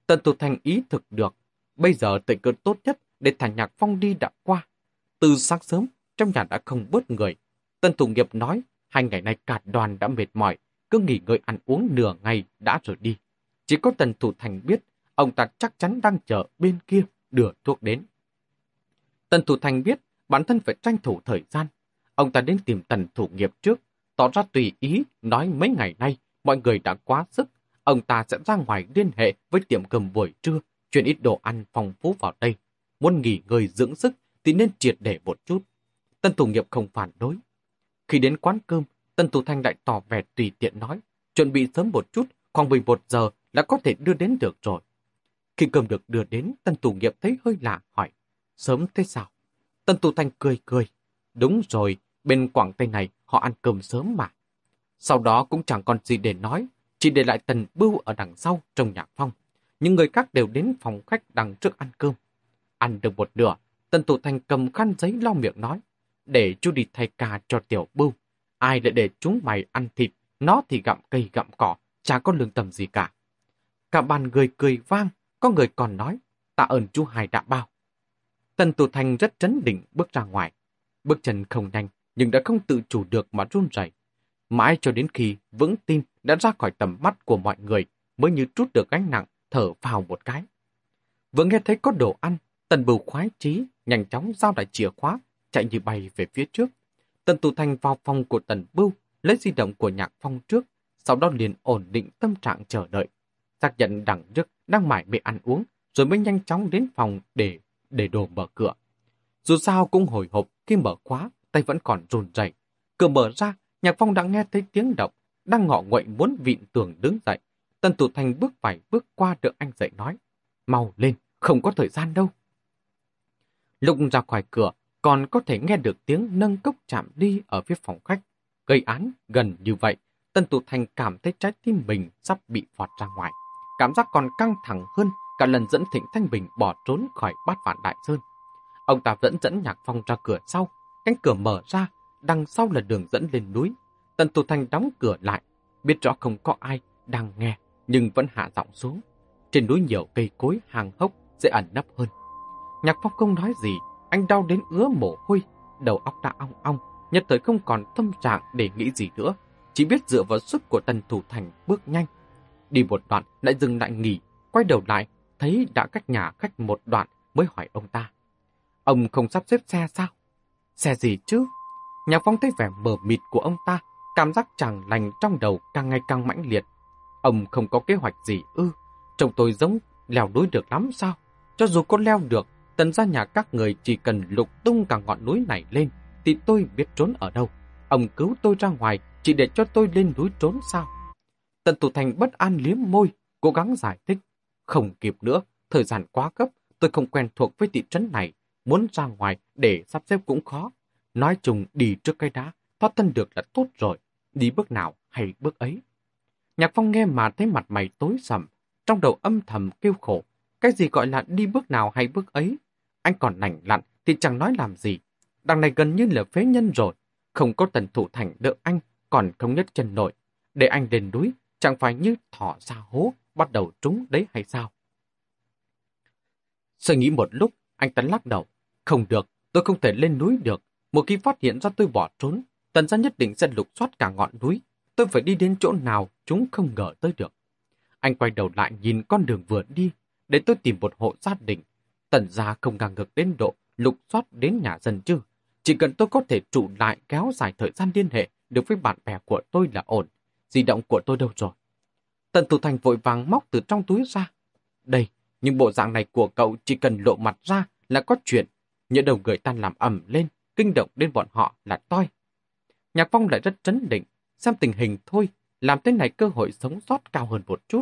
S1: Tần Thủ Thành ý thực được, bây giờ thời cơ tốt nhất để thả nhạc phong đi đã qua. Từ sáng sớm, trong nhà đã không bớt người. Tân Thủ Nghiệp nói, hai ngày nay cả đoàn đã mệt mỏi, cứ nghỉ ngơi ăn uống nửa ngày đã rồi đi. Chỉ có Tần Thủ Thành biết, ông ta chắc chắn đang chờ bên kia đưa thuốc đến. Tần Thủ Thành biết bản thân phải tranh thủ thời gian. Ông ta đến tìm Tần Thủ Nghiệp trước, tỏ ra tùy ý, nói mấy ngày nay mọi người đã quá sức. Ông ta sẽ ra ngoài liên hệ với tiệm cầm buổi trưa, chuyển ít đồ ăn phong phú vào đây. Muốn nghỉ ngơi dưỡng sức thì nên triệt để một chút. Tân Thủ Nghiệp không phản đối. Khi đến quán cơm, Tân Thủ Thanh lại tỏ vẻ tùy tiện nói, chuẩn bị sớm một chút, khoảng 11 giờ là có thể đưa đến được rồi. Khi cơm được đưa đến, Tân Thủ Nghiệp thấy hơi lạ, hỏi, sớm thế sao? Tân Thủ Thanh cười cười, đúng rồi, bên Quảng Tây này họ ăn cơm sớm mà. Sau đó cũng chẳng còn gì để nói, chỉ để lại Tần Bưu ở đằng sau trong nhà phong. Những người khác đều đến phòng khách đằng trước ăn cơm. Ăn được một nửa, Tần Tụ Thanh cầm khăn giấy lau miệng nói, để chú đi thay ca cho tiểu bưu. Ai lại để chúng mày ăn thịt, nó thì gặm cây gặm cỏ, chả có lương tâm gì cả. Cả bàn người cười vang, có người còn nói, tạ ơn chú Hải đã bao. Tần Tụ Thành rất trấn định bước ra ngoài. Bước chân không nhanh, nhưng đã không tự chủ được mà run rẩy. Mãi cho đến khi vững tin đã ra khỏi tầm mắt của mọi người mới như trút được gánh nặng, thở vào một cái. Vừa nghe thấy có đồ ăn, tần bưu khoái trí, nhanh chóng giao lại chìa khóa, chạy như bay về phía trước. Tần Tù Thành vào phòng của Tần Bưu, lấy di động của Nhạc Phong trước, sau đó liền ổn định tâm trạng chờ đợi. Xác nhận đằng trước đang mải mê ăn uống, rồi mới nhanh chóng đến phòng để để đồ mở cửa. Dù sao cũng hồi hộp khi mở khóa, tay vẫn còn run rẩy. Cửa mở ra, Nhạc Phong đã nghe thấy tiếng động, đang ngọ nguậy muốn vịn tường đứng dậy. Tần Tù Thành bước vài bước qua được anh dậy nói, mau lên, không có thời gian đâu. Lúc ra khỏi cửa, còn có thể nghe được tiếng nâng cốc chạm đi ở phía phòng khách. Gây án gần như vậy, Tân Tụ Thành cảm thấy trái tim mình sắp bị phọt ra ngoài. Cảm giác còn căng thẳng hơn cả lần dẫn Thịnh Thanh Bình bỏ trốn khỏi bát vạn Đại Sơn. Ông ta vẫn dẫn Nhạc Phong ra cửa sau, cánh cửa mở ra, đằng sau là đường dẫn lên núi. Tần Tụ Thành đóng cửa lại, biết rõ không có ai đang nghe, nhưng vẫn hạ giọng xuống. Trên núi nhiều cây cối hàng hốc dễ ẩn nấp hơn. Nhạc Phong không nói gì, anh đau đến ứa mồ hôi, đầu óc đã ong ong, nhất thời không còn tâm trạng để nghĩ gì nữa. Chỉ biết dựa vào sức của tần thủ thành bước nhanh. Đi một đoạn lại dừng lại nghỉ, quay đầu lại, thấy đã cách nhà khách một đoạn mới hỏi ông ta. Ông không sắp xếp xe sao? Xe gì chứ? Nhạc phong thấy vẻ mờ mịt của ông ta, cảm giác chẳng lành trong đầu càng ngày càng mãnh liệt. Ông không có kế hoạch gì ư, trông tôi giống leo núi được lắm sao? Cho dù có leo được Tần ra nhà các người chỉ cần lục tung cả ngọn núi này lên, thì tôi biết trốn ở đâu. Ông cứu tôi ra ngoài, chỉ để cho tôi lên núi trốn sao? Tần Thủ Thành bất an liếm môi, cố gắng giải thích. Không kịp nữa, thời gian quá gấp, tôi không quen thuộc với thị trấn này. Muốn ra ngoài để sắp xếp cũng khó. Nói chung đi trước cái đá, thoát thân được là tốt rồi. Đi bước nào hay bước ấy. Nhạc Phong nghe mà thấy mặt mày tối sầm, trong đầu âm thầm kêu khổ. Cái gì gọi là đi bước nào hay bước ấy? Anh còn nảnh lặn thì chẳng nói làm gì. Đằng này gần như là phế nhân rồi. Không có tần thủ thành đỡ anh, còn không nhất chân nổi. Để anh lên núi, chẳng phải như thỏ ra hố, bắt đầu trúng đấy hay sao? Suy nghĩ một lúc, anh tấn lắc đầu. Không được, tôi không thể lên núi được. Một khi phát hiện ra tôi bỏ trốn, Tần gia nhất định sẽ lục soát cả ngọn núi. Tôi phải đi đến chỗ nào chúng không ngờ tới được. Anh quay đầu lại nhìn con đường vừa đi, để tôi tìm một hộ gia đình. Tần gia không ngang ngược đến độ lục soát đến nhà dân chứ. Chỉ cần tôi có thể trụ lại kéo dài thời gian liên hệ được với bạn bè của tôi là ổn. Di động của tôi đâu rồi? Tần Thủ Thành vội vàng móc từ trong túi ra. Đây, nhưng bộ dạng này của cậu chỉ cần lộ mặt ra là có chuyện. Nhớ đầu người ta làm ẩm lên, kinh động đến bọn họ là toi. Nhạc Phong lại rất trấn định, xem tình hình thôi, làm thế này cơ hội sống sót cao hơn một chút.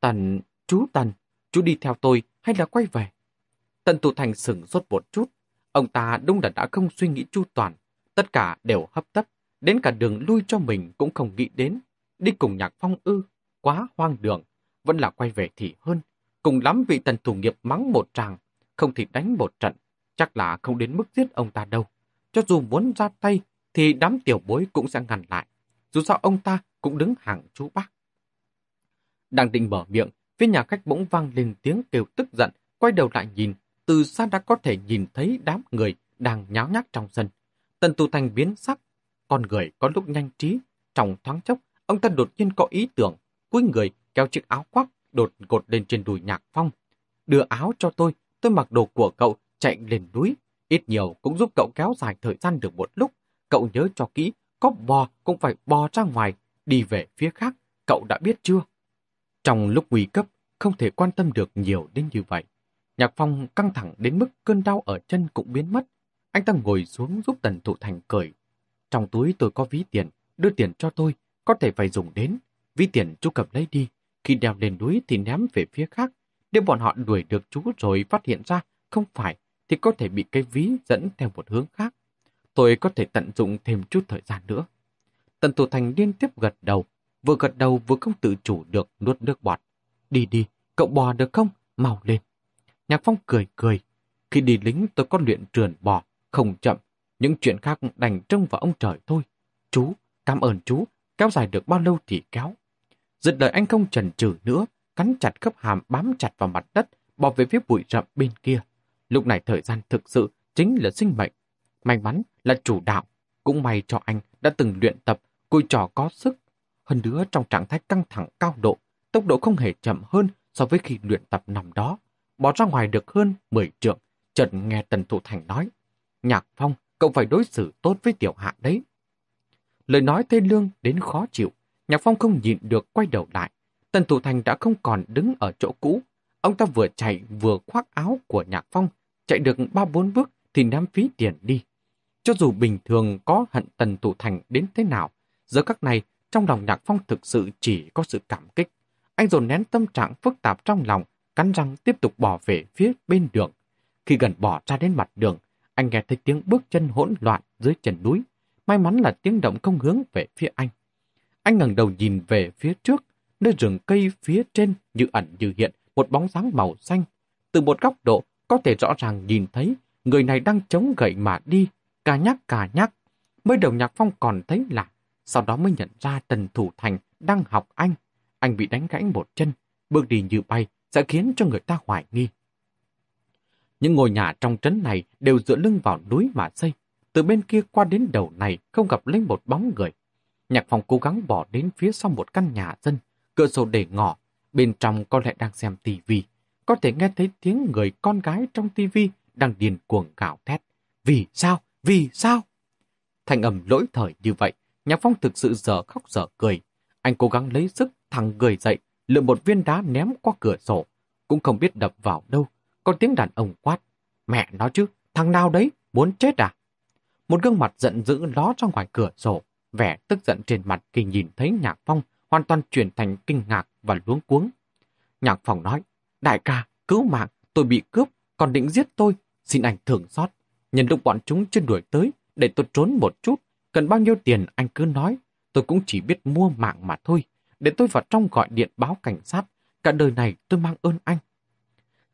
S1: Tần, chú Tần, chú đi theo tôi hay là quay về? Tần Thủ Thành sửng sốt một chút. Ông ta đúng là đã không suy nghĩ chu toàn. Tất cả đều hấp tấp, đến cả đường lui cho mình cũng không nghĩ đến. Đi cùng Nhạc Phong ư, quá hoang đường, vẫn là quay về thì hơn. Cùng lắm vị tần thủ nghiệp mắng một tràng, không thì đánh một trận, chắc là không đến mức giết ông ta đâu. Cho dù muốn ra tay, thì đám tiểu bối cũng sẽ ngăn lại. Dù sao ông ta cũng đứng hàng chú bác. Đang định mở miệng, phía nhà khách bỗng vang lên tiếng kêu tức giận, quay đầu lại nhìn, từ xa đã có thể nhìn thấy đám người đang nháo nhác trong sân. Tần tu thành biến sắc, con người có lúc nhanh trí, trong thoáng chốc, ông ta đột nhiên có ý tưởng, cúi người kéo chiếc áo khoác đột gột lên trên đùi nhạc phong. Đưa áo cho tôi, tôi mặc đồ của cậu, chạy lên núi. Ít nhiều cũng giúp cậu kéo dài thời gian được một lúc. Cậu nhớ cho kỹ, có bò cũng phải bò ra ngoài, đi về phía khác, cậu đã biết chưa? Trong lúc nguy cấp, không thể quan tâm được nhiều đến như vậy. Nhạc Phong căng thẳng đến mức cơn đau ở chân cũng biến mất. Anh ta ngồi xuống giúp Tần Thụ Thành cười. Trong túi tôi có ví tiền, đưa tiền cho tôi, có thể phải dùng đến. Ví tiền chú cầm lấy đi, khi đeo lên núi thì ném về phía khác. Nếu bọn họ đuổi được chú rồi phát hiện ra không phải thì có thể bị cái ví dẫn theo một hướng khác. Tôi có thể tận dụng thêm chút thời gian nữa. Tần Thụ Thành liên tiếp gật đầu, vừa gật đầu vừa không tự chủ được nuốt nước bọt. Đi đi, cậu bò được không? Mau lên. Nhạc Phong cười cười. Khi đi lính tôi có luyện trườn bò, không chậm. Những chuyện khác đành trông vào ông trời thôi. Chú, cảm ơn chú, kéo dài được bao lâu thì kéo. Giật lời anh không chần chừ nữa, cắn chặt khớp hàm bám chặt vào mặt đất, bỏ về phía bụi rậm bên kia. Lúc này thời gian thực sự chính là sinh mệnh. May mắn là chủ đạo. Cũng may cho anh đã từng luyện tập, cùi trò có sức. Hơn nữa trong trạng thái căng thẳng cao độ, tốc độ không hề chậm hơn so với khi luyện tập nằm đó. Bỏ ra ngoài được hơn 10 trượng, chợt nghe Tần thụ Thành nói. Nhạc Phong, cậu phải đối xử tốt với tiểu hạ đấy. Lời nói thê lương đến khó chịu, Nhạc Phong không nhịn được quay đầu lại. Tần Thủ Thành đã không còn đứng ở chỗ cũ. Ông ta vừa chạy vừa khoác áo của Nhạc Phong. Chạy được ba bốn bước thì ném phí tiền đi. Cho dù bình thường có hận Tần Thủ Thành đến thế nào, giờ các này trong lòng Nhạc Phong thực sự chỉ có sự cảm kích. Anh dồn nén tâm trạng phức tạp trong lòng, cắn răng tiếp tục bỏ về phía bên đường. Khi gần bỏ ra đến mặt đường, anh nghe thấy tiếng bước chân hỗn loạn dưới chân núi. May mắn là tiếng động không hướng về phía anh. Anh ngẩng đầu nhìn về phía trước, nơi rừng cây phía trên như ẩn như hiện một bóng dáng màu xanh. Từ một góc độ, có thể rõ ràng nhìn thấy người này đang chống gậy mà đi, cả nhắc cả nhắc. Mới đầu nhạc phong còn thấy lạ, sau đó mới nhận ra Tần Thủ Thành đang học anh. Anh bị đánh gãy một chân, bước đi như bay sẽ khiến cho người ta hoài nghi. Những ngôi nhà trong trấn này đều dựa lưng vào núi mà xây. Từ bên kia qua đến đầu này không gặp lấy một bóng người. Nhạc phòng cố gắng bỏ đến phía sau một căn nhà dân, cửa sổ để ngỏ, bên trong có lẽ đang xem tivi. Có thể nghe thấy tiếng người con gái trong tivi đang điền cuồng gào thét. Vì sao? Vì sao? Thành âm lỗi thời như vậy, Nhạc Phong thực sự giờ khóc giờ cười. Anh cố gắng lấy sức thẳng người dậy, lượm một viên đá ném qua cửa sổ. Cũng không biết đập vào đâu. Có tiếng đàn ông quát. Mẹ nó chứ, thằng nào đấy, muốn chết à? Một gương mặt giận dữ ló ra ngoài cửa sổ. Vẻ tức giận trên mặt khi nhìn thấy Nhạc Phong hoàn toàn chuyển thành kinh ngạc và luống cuống. Nhạc Phong nói, đại ca, cứu mạng, tôi bị cướp, còn định giết tôi, xin anh thưởng xót. Nhân lúc bọn chúng chưa đuổi tới, để tôi trốn một chút, cần bao nhiêu tiền anh cứ nói, tôi cũng chỉ biết mua mạng mà thôi, để tôi vào trong gọi điện báo cảnh sát, cả đời này tôi mang ơn anh.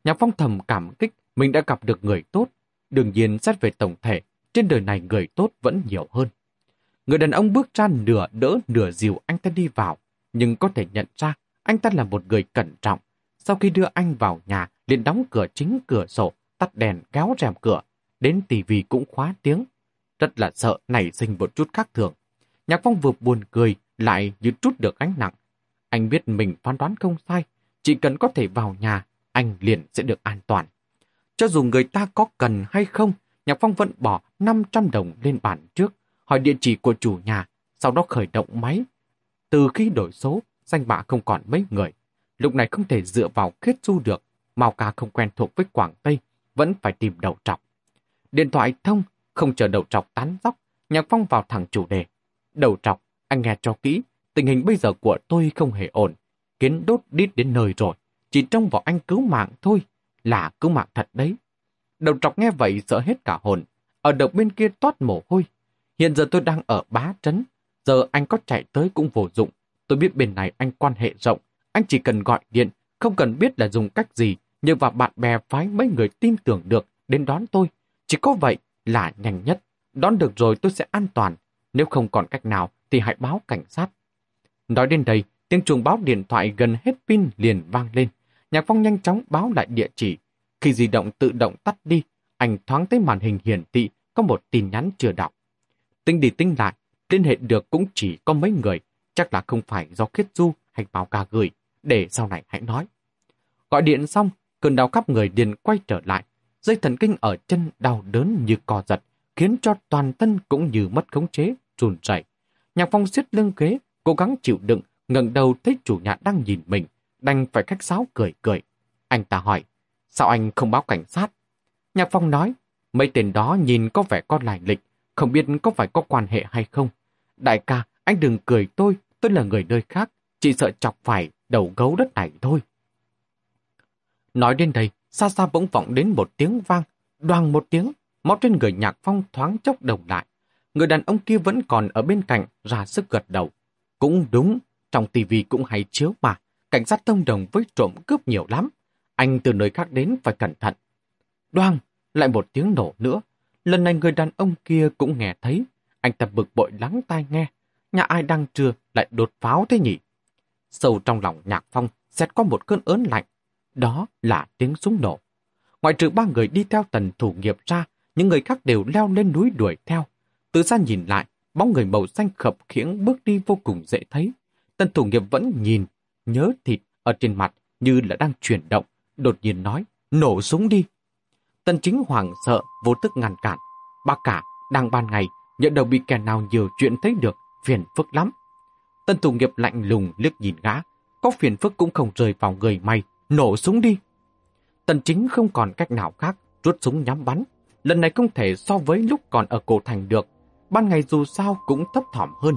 S1: Nhạc Phong thầm cảm kích mình đã gặp được người tốt, đương nhiên xét về tổng thể, trên đời này người tốt vẫn nhiều hơn. Người đàn ông bước ra nửa đỡ nửa dìu anh ta đi vào, nhưng có thể nhận ra anh ta là một người cẩn trọng. Sau khi đưa anh vào nhà, liền đóng cửa chính cửa sổ, tắt đèn kéo rèm cửa, đến tivi cũng khóa tiếng. rất là sợ nảy sinh một chút khác thường. Nhạc Phong vừa buồn cười, lại như trút được gánh nặng. Anh biết mình phán đoán không sai, chỉ cần có thể vào nhà, anh liền sẽ được an toàn. Cho dù người ta có cần hay không, Nhạc Phong vẫn bỏ 500 đồng lên bàn trước, hỏi địa chỉ của chủ nhà, sau đó khởi động máy. Từ khi đổi số, danh bạ không còn mấy người. Lúc này không thể dựa vào kết du được, Mao ca không quen thuộc với Quảng Tây, vẫn phải tìm đầu trọc. Điện thoại thông, không chờ đầu trọc tán dóc, Nhạc Phong vào thẳng chủ đề. Đầu trọc, anh nghe cho kỹ, tình hình bây giờ của tôi không hề ổn. Kiến đốt đít đến nơi rồi, chỉ trông vào anh cứu mạng thôi, là cứu mạng thật đấy. Đầu trọc nghe vậy sợ hết cả hồn, ở đầu bên kia toát mồ hôi. Hiện giờ tôi đang ở bá trấn, giờ anh có chạy tới cũng vô dụng. Tôi biết bên này anh quan hệ rộng, anh chỉ cần gọi điện, không cần biết là dùng cách gì, nhưng và bạn bè phái mấy người tin tưởng được đến đón tôi. Chỉ có vậy là nhanh nhất. Đón được rồi tôi sẽ an toàn. Nếu không còn cách nào thì hãy báo cảnh sát. Nói đến đây, tiếng chuông báo điện thoại gần hết pin liền vang lên. Nhạc Phong nhanh chóng báo lại địa chỉ. Khi di động tự động tắt đi, anh thoáng thấy màn hình hiển thị có một tin nhắn chưa đọc. Tinh đi tinh lại, liên hệ được cũng chỉ có mấy người, chắc là không phải do Khiết Du hay báo ca gửi, để sau này hãy nói. Gọi điện xong, cơn đau khắp người điền quay trở lại, dây thần kinh ở chân đau đớn như co giật, khiến cho toàn thân cũng như mất khống chế, trùn chảy. Nhạc Phong siết lưng ghế, cố gắng chịu đựng, ngẩng đầu thấy chủ nhà đang nhìn mình, đành phải khách sáo cười cười. Anh ta hỏi, sao anh không báo cảnh sát? Nhạc Phong nói, mấy tên đó nhìn có vẻ có lại lịch, không biết có phải có quan hệ hay không. Đại ca, anh đừng cười tôi, tôi là người nơi khác, chỉ sợ chọc phải đầu gấu đất này thôi. Nói đến đây, xa xa bỗng vọng đến một tiếng vang, đoàng một tiếng, máu trên người nhạc phong thoáng chốc đồng lại. Người đàn ông kia vẫn còn ở bên cạnh, ra sức gật đầu. Cũng đúng, trong tivi cũng hay chiếu mà, cảnh sát thông đồng với trộm cướp nhiều lắm. Anh từ nơi khác đến phải cẩn thận. Đoan, lại một tiếng nổ nữa. Lần này người đàn ông kia cũng nghe thấy. Anh ta bực bội lắng tai nghe. Nhà ai đang trưa lại đột pháo thế nhỉ? Sâu trong lòng nhạc phong xét có một cơn ớn lạnh. Đó là tiếng súng nổ. Ngoại trừ ba người đi theo tần thủ nghiệp ra, những người khác đều leo lên núi đuổi theo. Từ xa nhìn lại, bóng người màu xanh khập khiễng bước đi vô cùng dễ thấy. Tần thủ nghiệp vẫn nhìn, nhớ thịt ở trên mặt như là đang chuyển động, đột nhiên nói, nổ súng đi. Tần chính hoàng sợ, vô tức ngăn cản. ba cả, đang ban ngày, nhận đầu bị kẻ nào nhiều chuyện thấy được, phiền phức lắm. Tần thủ nghiệp lạnh lùng liếc nhìn gã, có phiền phức cũng không rời vào người mày, nổ súng đi. Tần chính không còn cách nào khác, rút súng nhắm bắn. Lần này không thể so với lúc còn ở cổ thành được. Ban ngày dù sao cũng thấp thỏm hơn.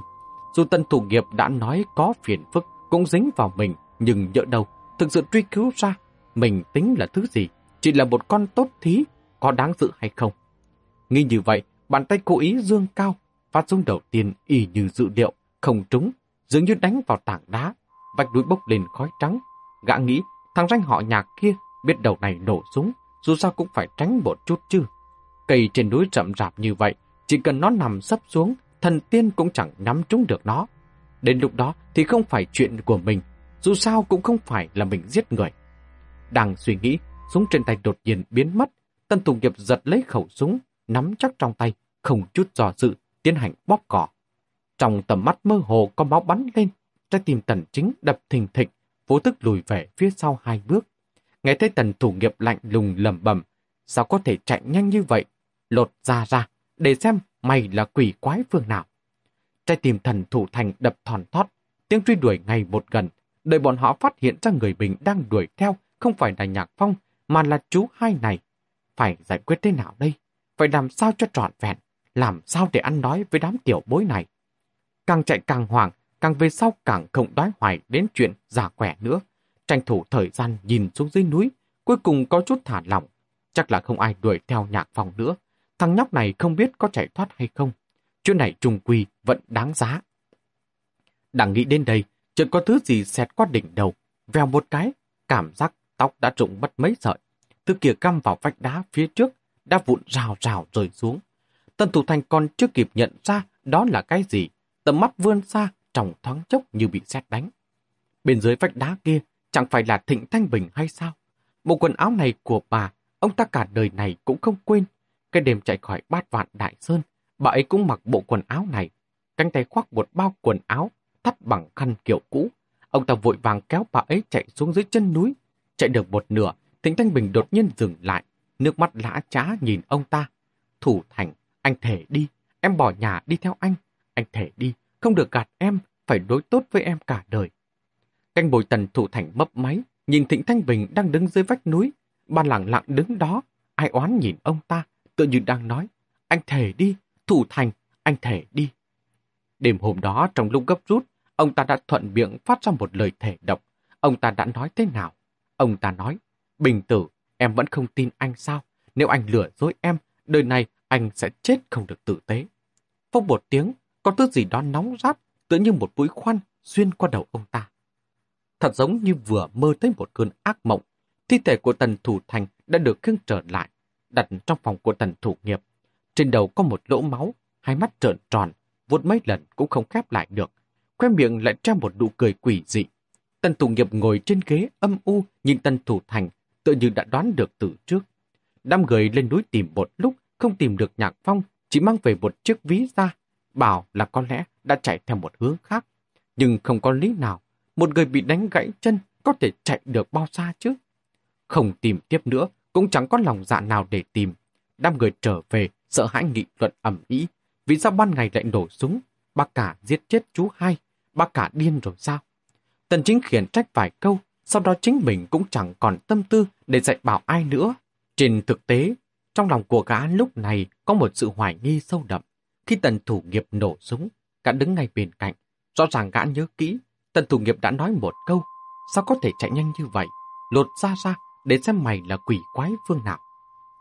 S1: Dù tân thủ nghiệp đã nói có phiền phức, cũng dính vào mình, nhưng nhỡ đầu thực sự truy cứu ra, mình tính là thứ gì, chỉ là một con tốt thí, có đáng giữ hay không. Nghĩ như vậy, bàn tay cố ý dương cao, phát súng đầu tiên y như dự liệu, không trúng, dường như đánh vào tảng đá, vạch đuôi bốc lên khói trắng. Gã nghĩ Thằng ranh họ nhà kia biết đầu này nổ súng, dù sao cũng phải tránh một chút chứ. Cây trên núi rậm rạp như vậy, chỉ cần nó nằm sấp xuống, thần tiên cũng chẳng nắm trúng được nó. Đến lúc đó thì không phải chuyện của mình, dù sao cũng không phải là mình giết người. Đang suy nghĩ, súng trên tay đột nhiên biến mất, Tân Tùng Nghiệp giật lấy khẩu súng, nắm chắc trong tay, không chút dò dự, tiến hành bóp cỏ. Trong tầm mắt mơ hồ có máu bắn lên, trái tim tần chính đập thình thịch, vô thức lùi về phía sau hai bước. Nghe thấy tần thủ nghiệp lạnh lùng lầm bầm, sao có thể chạy nhanh như vậy? Lột ra ra, để xem mày là quỷ quái phương nào. Trái tim thần thủ thành đập thòn thót, tiếng truy đuổi ngày một gần, đợi bọn họ phát hiện ra người Bình đang đuổi theo không phải là Nhạc Phong, mà là chú hai này. Phải giải quyết thế nào đây? Phải làm sao cho trọn vẹn? Làm sao để ăn nói với đám tiểu bối này? Càng chạy càng hoảng, càng về sau càng không đoái hoài đến chuyện già quẻ nữa. Tranh thủ thời gian nhìn xuống dưới núi, cuối cùng có chút thả lỏng. Chắc là không ai đuổi theo nhạc phòng nữa. Thằng nhóc này không biết có chạy thoát hay không. Chuyện này trùng quy vẫn đáng giá. Đang nghĩ đến đây, chợt có thứ gì xẹt qua đỉnh đầu, vèo một cái, cảm giác tóc đã rụng mất mấy sợi. Thứ kia căm vào vách đá phía trước, đã vụn rào rào rơi xuống. Tân Thủ Thành còn chưa kịp nhận ra đó là cái gì. Tầm mắt vươn xa, trong thoáng chốc như bị xét đánh. Bên dưới vách đá kia chẳng phải là Thịnh Thanh Bình hay sao? Bộ quần áo này của bà, ông ta cả đời này cũng không quên. Cái đêm chạy khỏi bát vạn đại sơn, bà ấy cũng mặc bộ quần áo này. Cánh tay khoác một bao quần áo, thắt bằng khăn kiểu cũ. Ông ta vội vàng kéo bà ấy chạy xuống dưới chân núi. Chạy được một nửa, Thịnh Thanh Bình đột nhiên dừng lại, nước mắt lã trá nhìn ông ta. Thủ thành, anh thể đi, em bỏ nhà đi theo anh. Anh thể đi, không được gạt em, phải đối tốt với em cả đời. Canh bồi tần thủ thành mấp máy, nhìn Thịnh Thanh Bình đang đứng dưới vách núi. Bà lặng lặng đứng đó, ai oán nhìn ông ta, tựa như đang nói, anh thể đi, thủ thành, anh thể đi. Đêm hôm đó trong lúc gấp rút, ông ta đã thuận miệng phát ra một lời thể độc. Ông ta đã nói thế nào? Ông ta nói, bình tử, em vẫn không tin anh sao? Nếu anh lừa dối em, đời này anh sẽ chết không được tử tế. Phốc một tiếng, có thứ gì đó nóng rát, tựa như một mũi khoan xuyên qua đầu ông ta. Thật giống như vừa mơ thấy một cơn ác mộng, thi thể của tần thủ thành đã được khiêng trở lại, đặt trong phòng của tần thủ nghiệp. Trên đầu có một lỗ máu, hai mắt trợn tròn, vuốt mấy lần cũng không khép lại được. Khoe miệng lại treo một nụ cười quỷ dị. Tần thủ nghiệp ngồi trên ghế âm u nhìn tần thủ thành, tự như đã đoán được từ trước. Đám người lên núi tìm một lúc, không tìm được nhạc phong, chỉ mang về một chiếc ví ra. Bảo là có lẽ đã chạy theo một hướng khác. Nhưng không có lý nào, một người bị đánh gãy chân có thể chạy được bao xa chứ. Không tìm tiếp nữa, cũng chẳng có lòng dạ nào để tìm. Đám người trở về, sợ hãi nghị luận ẩm ý. Vì sao ban ngày lại nổ súng? Bác cả giết chết chú hai. Bác cả điên rồi sao? Tần chính khiển trách vài câu, sau đó chính mình cũng chẳng còn tâm tư để dạy bảo ai nữa. Trên thực tế, trong lòng của gã lúc này có một sự hoài nghi sâu đậm. Khi tần thủ nghiệp nổ súng, gã đứng ngay bên cạnh. Rõ ràng gã nhớ kỹ, tần thủ nghiệp đã nói một câu, sao có thể chạy nhanh như vậy? Lột ra ra, để xem mày là quỷ quái phương nào.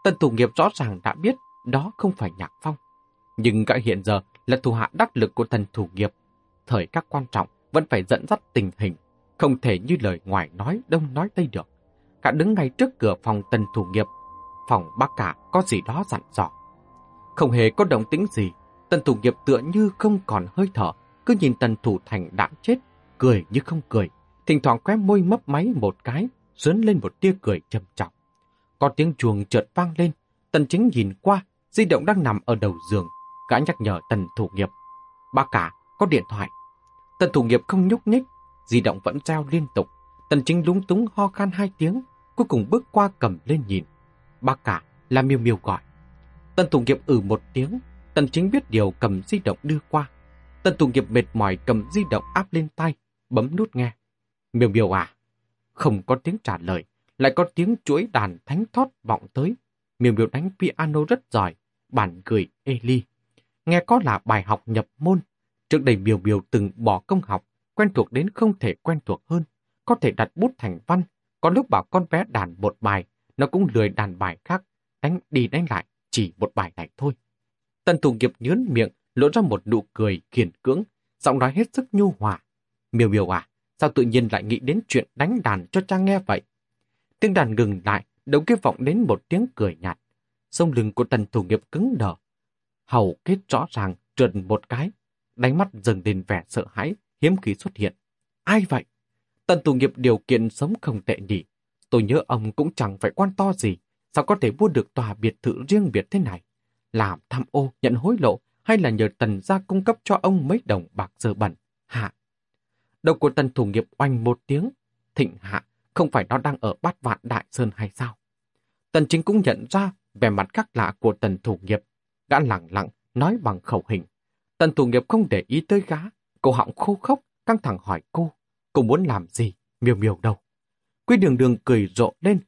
S1: Tần thủ nghiệp rõ ràng đã biết đó không phải nhạc phong. Nhưng gã hiện giờ là thủ hạ đắc lực của Tần thủ nghiệp. Thời các quan trọng vẫn phải dẫn dắt tình hình, không thể như lời ngoài nói đông nói tây được. Cả đứng ngay trước cửa phòng tần thủ nghiệp, phòng bác cả có gì đó dặn dò. Không hề có động tĩnh gì, tần thủ nghiệp tựa như không còn hơi thở, cứ nhìn tần thủ thành đã chết, cười như không cười, thỉnh thoảng khóe môi mấp máy một cái, dấn lên một tia cười trầm trọng. Có tiếng chuồng chợt vang lên, tần chính nhìn qua, di động đang nằm ở đầu giường, gã nhắc nhở tần thủ nghiệp. Ba cả, có điện thoại. Tần thủ nghiệp không nhúc nhích, di động vẫn treo liên tục. Tần chính lúng túng ho khan hai tiếng, cuối cùng bước qua cầm lên nhìn. Ba cả là miêu miêu gọi. Tần thủ nghiệp ử ừ một tiếng, tần chính biết điều cầm di động đưa qua. Tần thủ nghiệp mệt mỏi cầm di động áp lên tay, bấm nút nghe. Miêu miêu à? Không có tiếng trả lời, lại có tiếng chuỗi đàn thánh thót vọng tới. Miêu miêu đánh piano rất giỏi, bản gửi Eli. Nghe có là bài học nhập môn. Trước đây miêu miêu từng bỏ công học, quen thuộc đến không thể quen thuộc hơn. Có thể đặt bút thành văn, có lúc bảo con bé đàn một bài, nó cũng lười đàn bài khác, đánh đi đánh lại, chỉ một bài này thôi. Tần thủ nghiệp nhớn miệng, lộ ra một nụ cười kiền cưỡng, giọng nói hết sức nhu hòa. Miêu miêu à, sao tự nhiên lại nghĩ đến chuyện đánh đàn cho cha nghe vậy? Tiếng đàn ngừng lại, đầu kia vọng đến một tiếng cười nhạt. Sông lưng của tần thủ nghiệp cứng đờ. Hầu kết rõ ràng, trượt một cái. Đánh mắt dần lên vẻ sợ hãi, hiếm khi xuất hiện. Ai vậy? Tần thủ nghiệp điều kiện sống không tệ nhỉ. Tôi nhớ ông cũng chẳng phải quan to gì. Sao có thể mua được tòa biệt thự riêng biệt thế này? Làm tham ô, nhận hối lộ hay là nhờ tần gia cung cấp cho ông mấy đồng bạc dơ bẩn? Hạ. Đầu của tần thủ nghiệp oanh một tiếng. Thịnh hạ, không phải nó đang ở bát vạn đại sơn hay sao? Tần chính cũng nhận ra vẻ mặt khác lạ của tần thủ nghiệp. Gã lặng lặng, nói bằng khẩu hình. Tần thủ nghiệp không để ý tới gã. Cô họng khô khốc, căng thẳng hỏi cô. Cô muốn làm gì? Miêu miêu đâu? Quý đường đường cười rộ lên.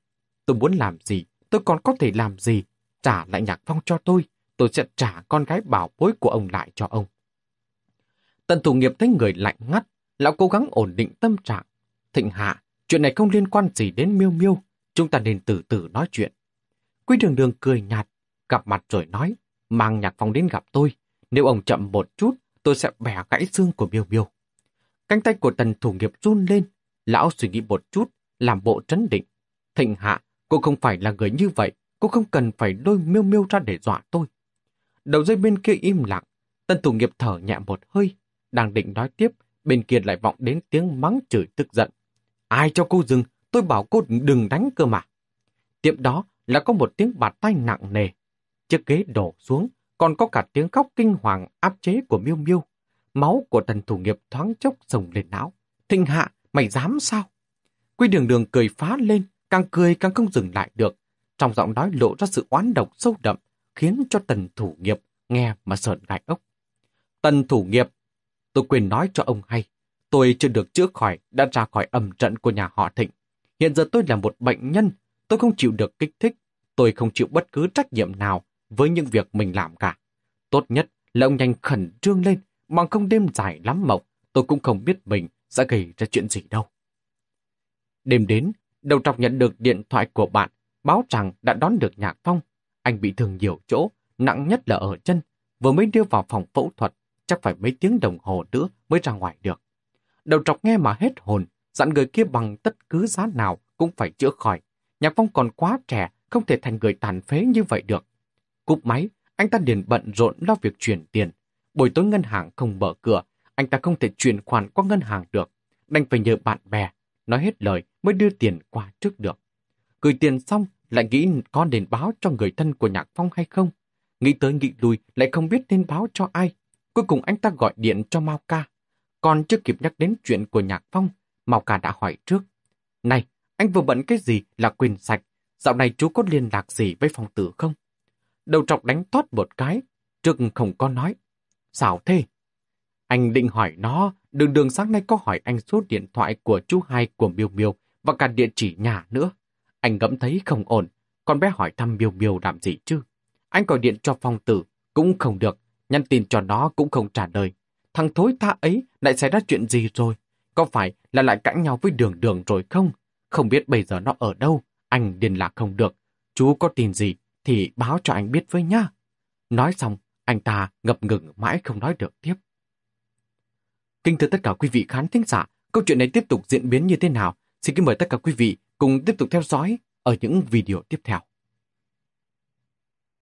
S1: Tôi muốn làm gì? Tôi còn có thể làm gì? Trả lại nhạc phong cho tôi. Tôi sẽ trả con gái bảo bối của ông lại cho ông. Tần thủ nghiệp thấy người lạnh ngắt. Lão cố gắng ổn định tâm trạng. Thịnh hạ, chuyện này không liên quan gì đến miêu miêu. Chúng ta nên từ từ nói chuyện. Quý đường đường cười nhạt, gặp mặt rồi nói, mang nhạc phong đến gặp tôi. Nếu ông chậm một chút, tôi sẽ bẻ gãy xương của miêu miêu. Cánh tay của tần thủ nghiệp run lên. Lão suy nghĩ một chút, làm bộ trấn định. Thịnh hạ, cô không phải là người như vậy, cô không cần phải đôi miêu miêu ra để dọa tôi. Đầu dây bên kia im lặng, tần thủ nghiệp thở nhẹ một hơi, đang định nói tiếp, bên kia lại vọng đến tiếng mắng chửi tức giận. Ai cho cô dừng, tôi bảo cô đừng đánh cơ mà. tiệm đó là có một tiếng bạt tay nặng nề. Chiếc ghế đổ xuống, còn có cả tiếng khóc kinh hoàng áp chế của miêu miêu. Máu của tần thủ nghiệp thoáng chốc sồng lên não. Thịnh hạ, mày dám sao? Quy đường đường cười phá lên, càng cười càng không dừng lại được. Trong giọng nói lộ ra sự oán độc sâu đậm, khiến cho tần thủ nghiệp nghe mà sợn gai ốc. Tần thủ nghiệp, tôi quên nói cho ông hay, tôi chưa được chữa khỏi đã ra khỏi âm trận của nhà họ Thịnh. Hiện giờ tôi là một bệnh nhân, tôi không chịu được kích thích, tôi không chịu bất cứ trách nhiệm nào với những việc mình làm cả. Tốt nhất là ông nhanh khẩn trương lên, bằng không đêm dài lắm mộng, tôi cũng không biết mình sẽ gây ra chuyện gì đâu. Đêm đến, đầu trọc nhận được điện thoại của bạn, báo rằng đã đón được Nhạc Phong. Anh bị thương nhiều chỗ, nặng nhất là ở chân, vừa mới đưa vào phòng phẫu thuật, chắc phải mấy tiếng đồng hồ nữa mới ra ngoài được. Đầu trọc nghe mà hết hồn, dặn người kia bằng tất cứ giá nào cũng phải chữa khỏi. Nhạc Phong còn quá trẻ, không thể thành người tàn phế như vậy được. Cúp máy, anh ta liền bận rộn lo việc chuyển tiền. Buổi tối ngân hàng không mở cửa, anh ta không thể chuyển khoản qua ngân hàng được. Đành phải nhờ bạn bè, nói hết lời mới đưa tiền qua trước được. Gửi tiền xong, lại nghĩ có nên báo cho người thân của Nhạc Phong hay không. Nghĩ tới nghĩ lui, lại không biết nên báo cho ai. Cuối cùng anh ta gọi điện cho Mao Ca. Còn chưa kịp nhắc đến chuyện của Nhạc Phong, Mao Ca đã hỏi trước. Này, anh vừa bận cái gì là quyền sạch? Dạo này chú có liên lạc gì với phong tử không? Đầu trọc đánh thoát một cái, trước không có nói. Sao thế? Anh định hỏi nó, đường đường sáng nay có hỏi anh số điện thoại của chú hai của Miêu Miêu và cả địa chỉ nhà nữa. Anh ngẫm thấy không ổn, con bé hỏi thăm Miêu Miêu làm gì chứ? Anh gọi điện cho phong tử, cũng không được, nhắn tin cho nó cũng không trả lời. Thằng thối tha ấy lại xảy ra chuyện gì rồi? Có phải là lại cãi nhau với đường đường rồi không? Không biết bây giờ nó ở đâu, anh liên lạc không được. Chú có tin gì thì báo cho anh biết với nhá. Nói xong, anh ta ngập ngừng mãi không nói được tiếp. Kính thưa tất cả quý vị khán thính giả, câu chuyện này tiếp tục diễn biến như thế nào? Xin kính mời tất cả quý vị cùng tiếp tục theo dõi ở những video tiếp theo.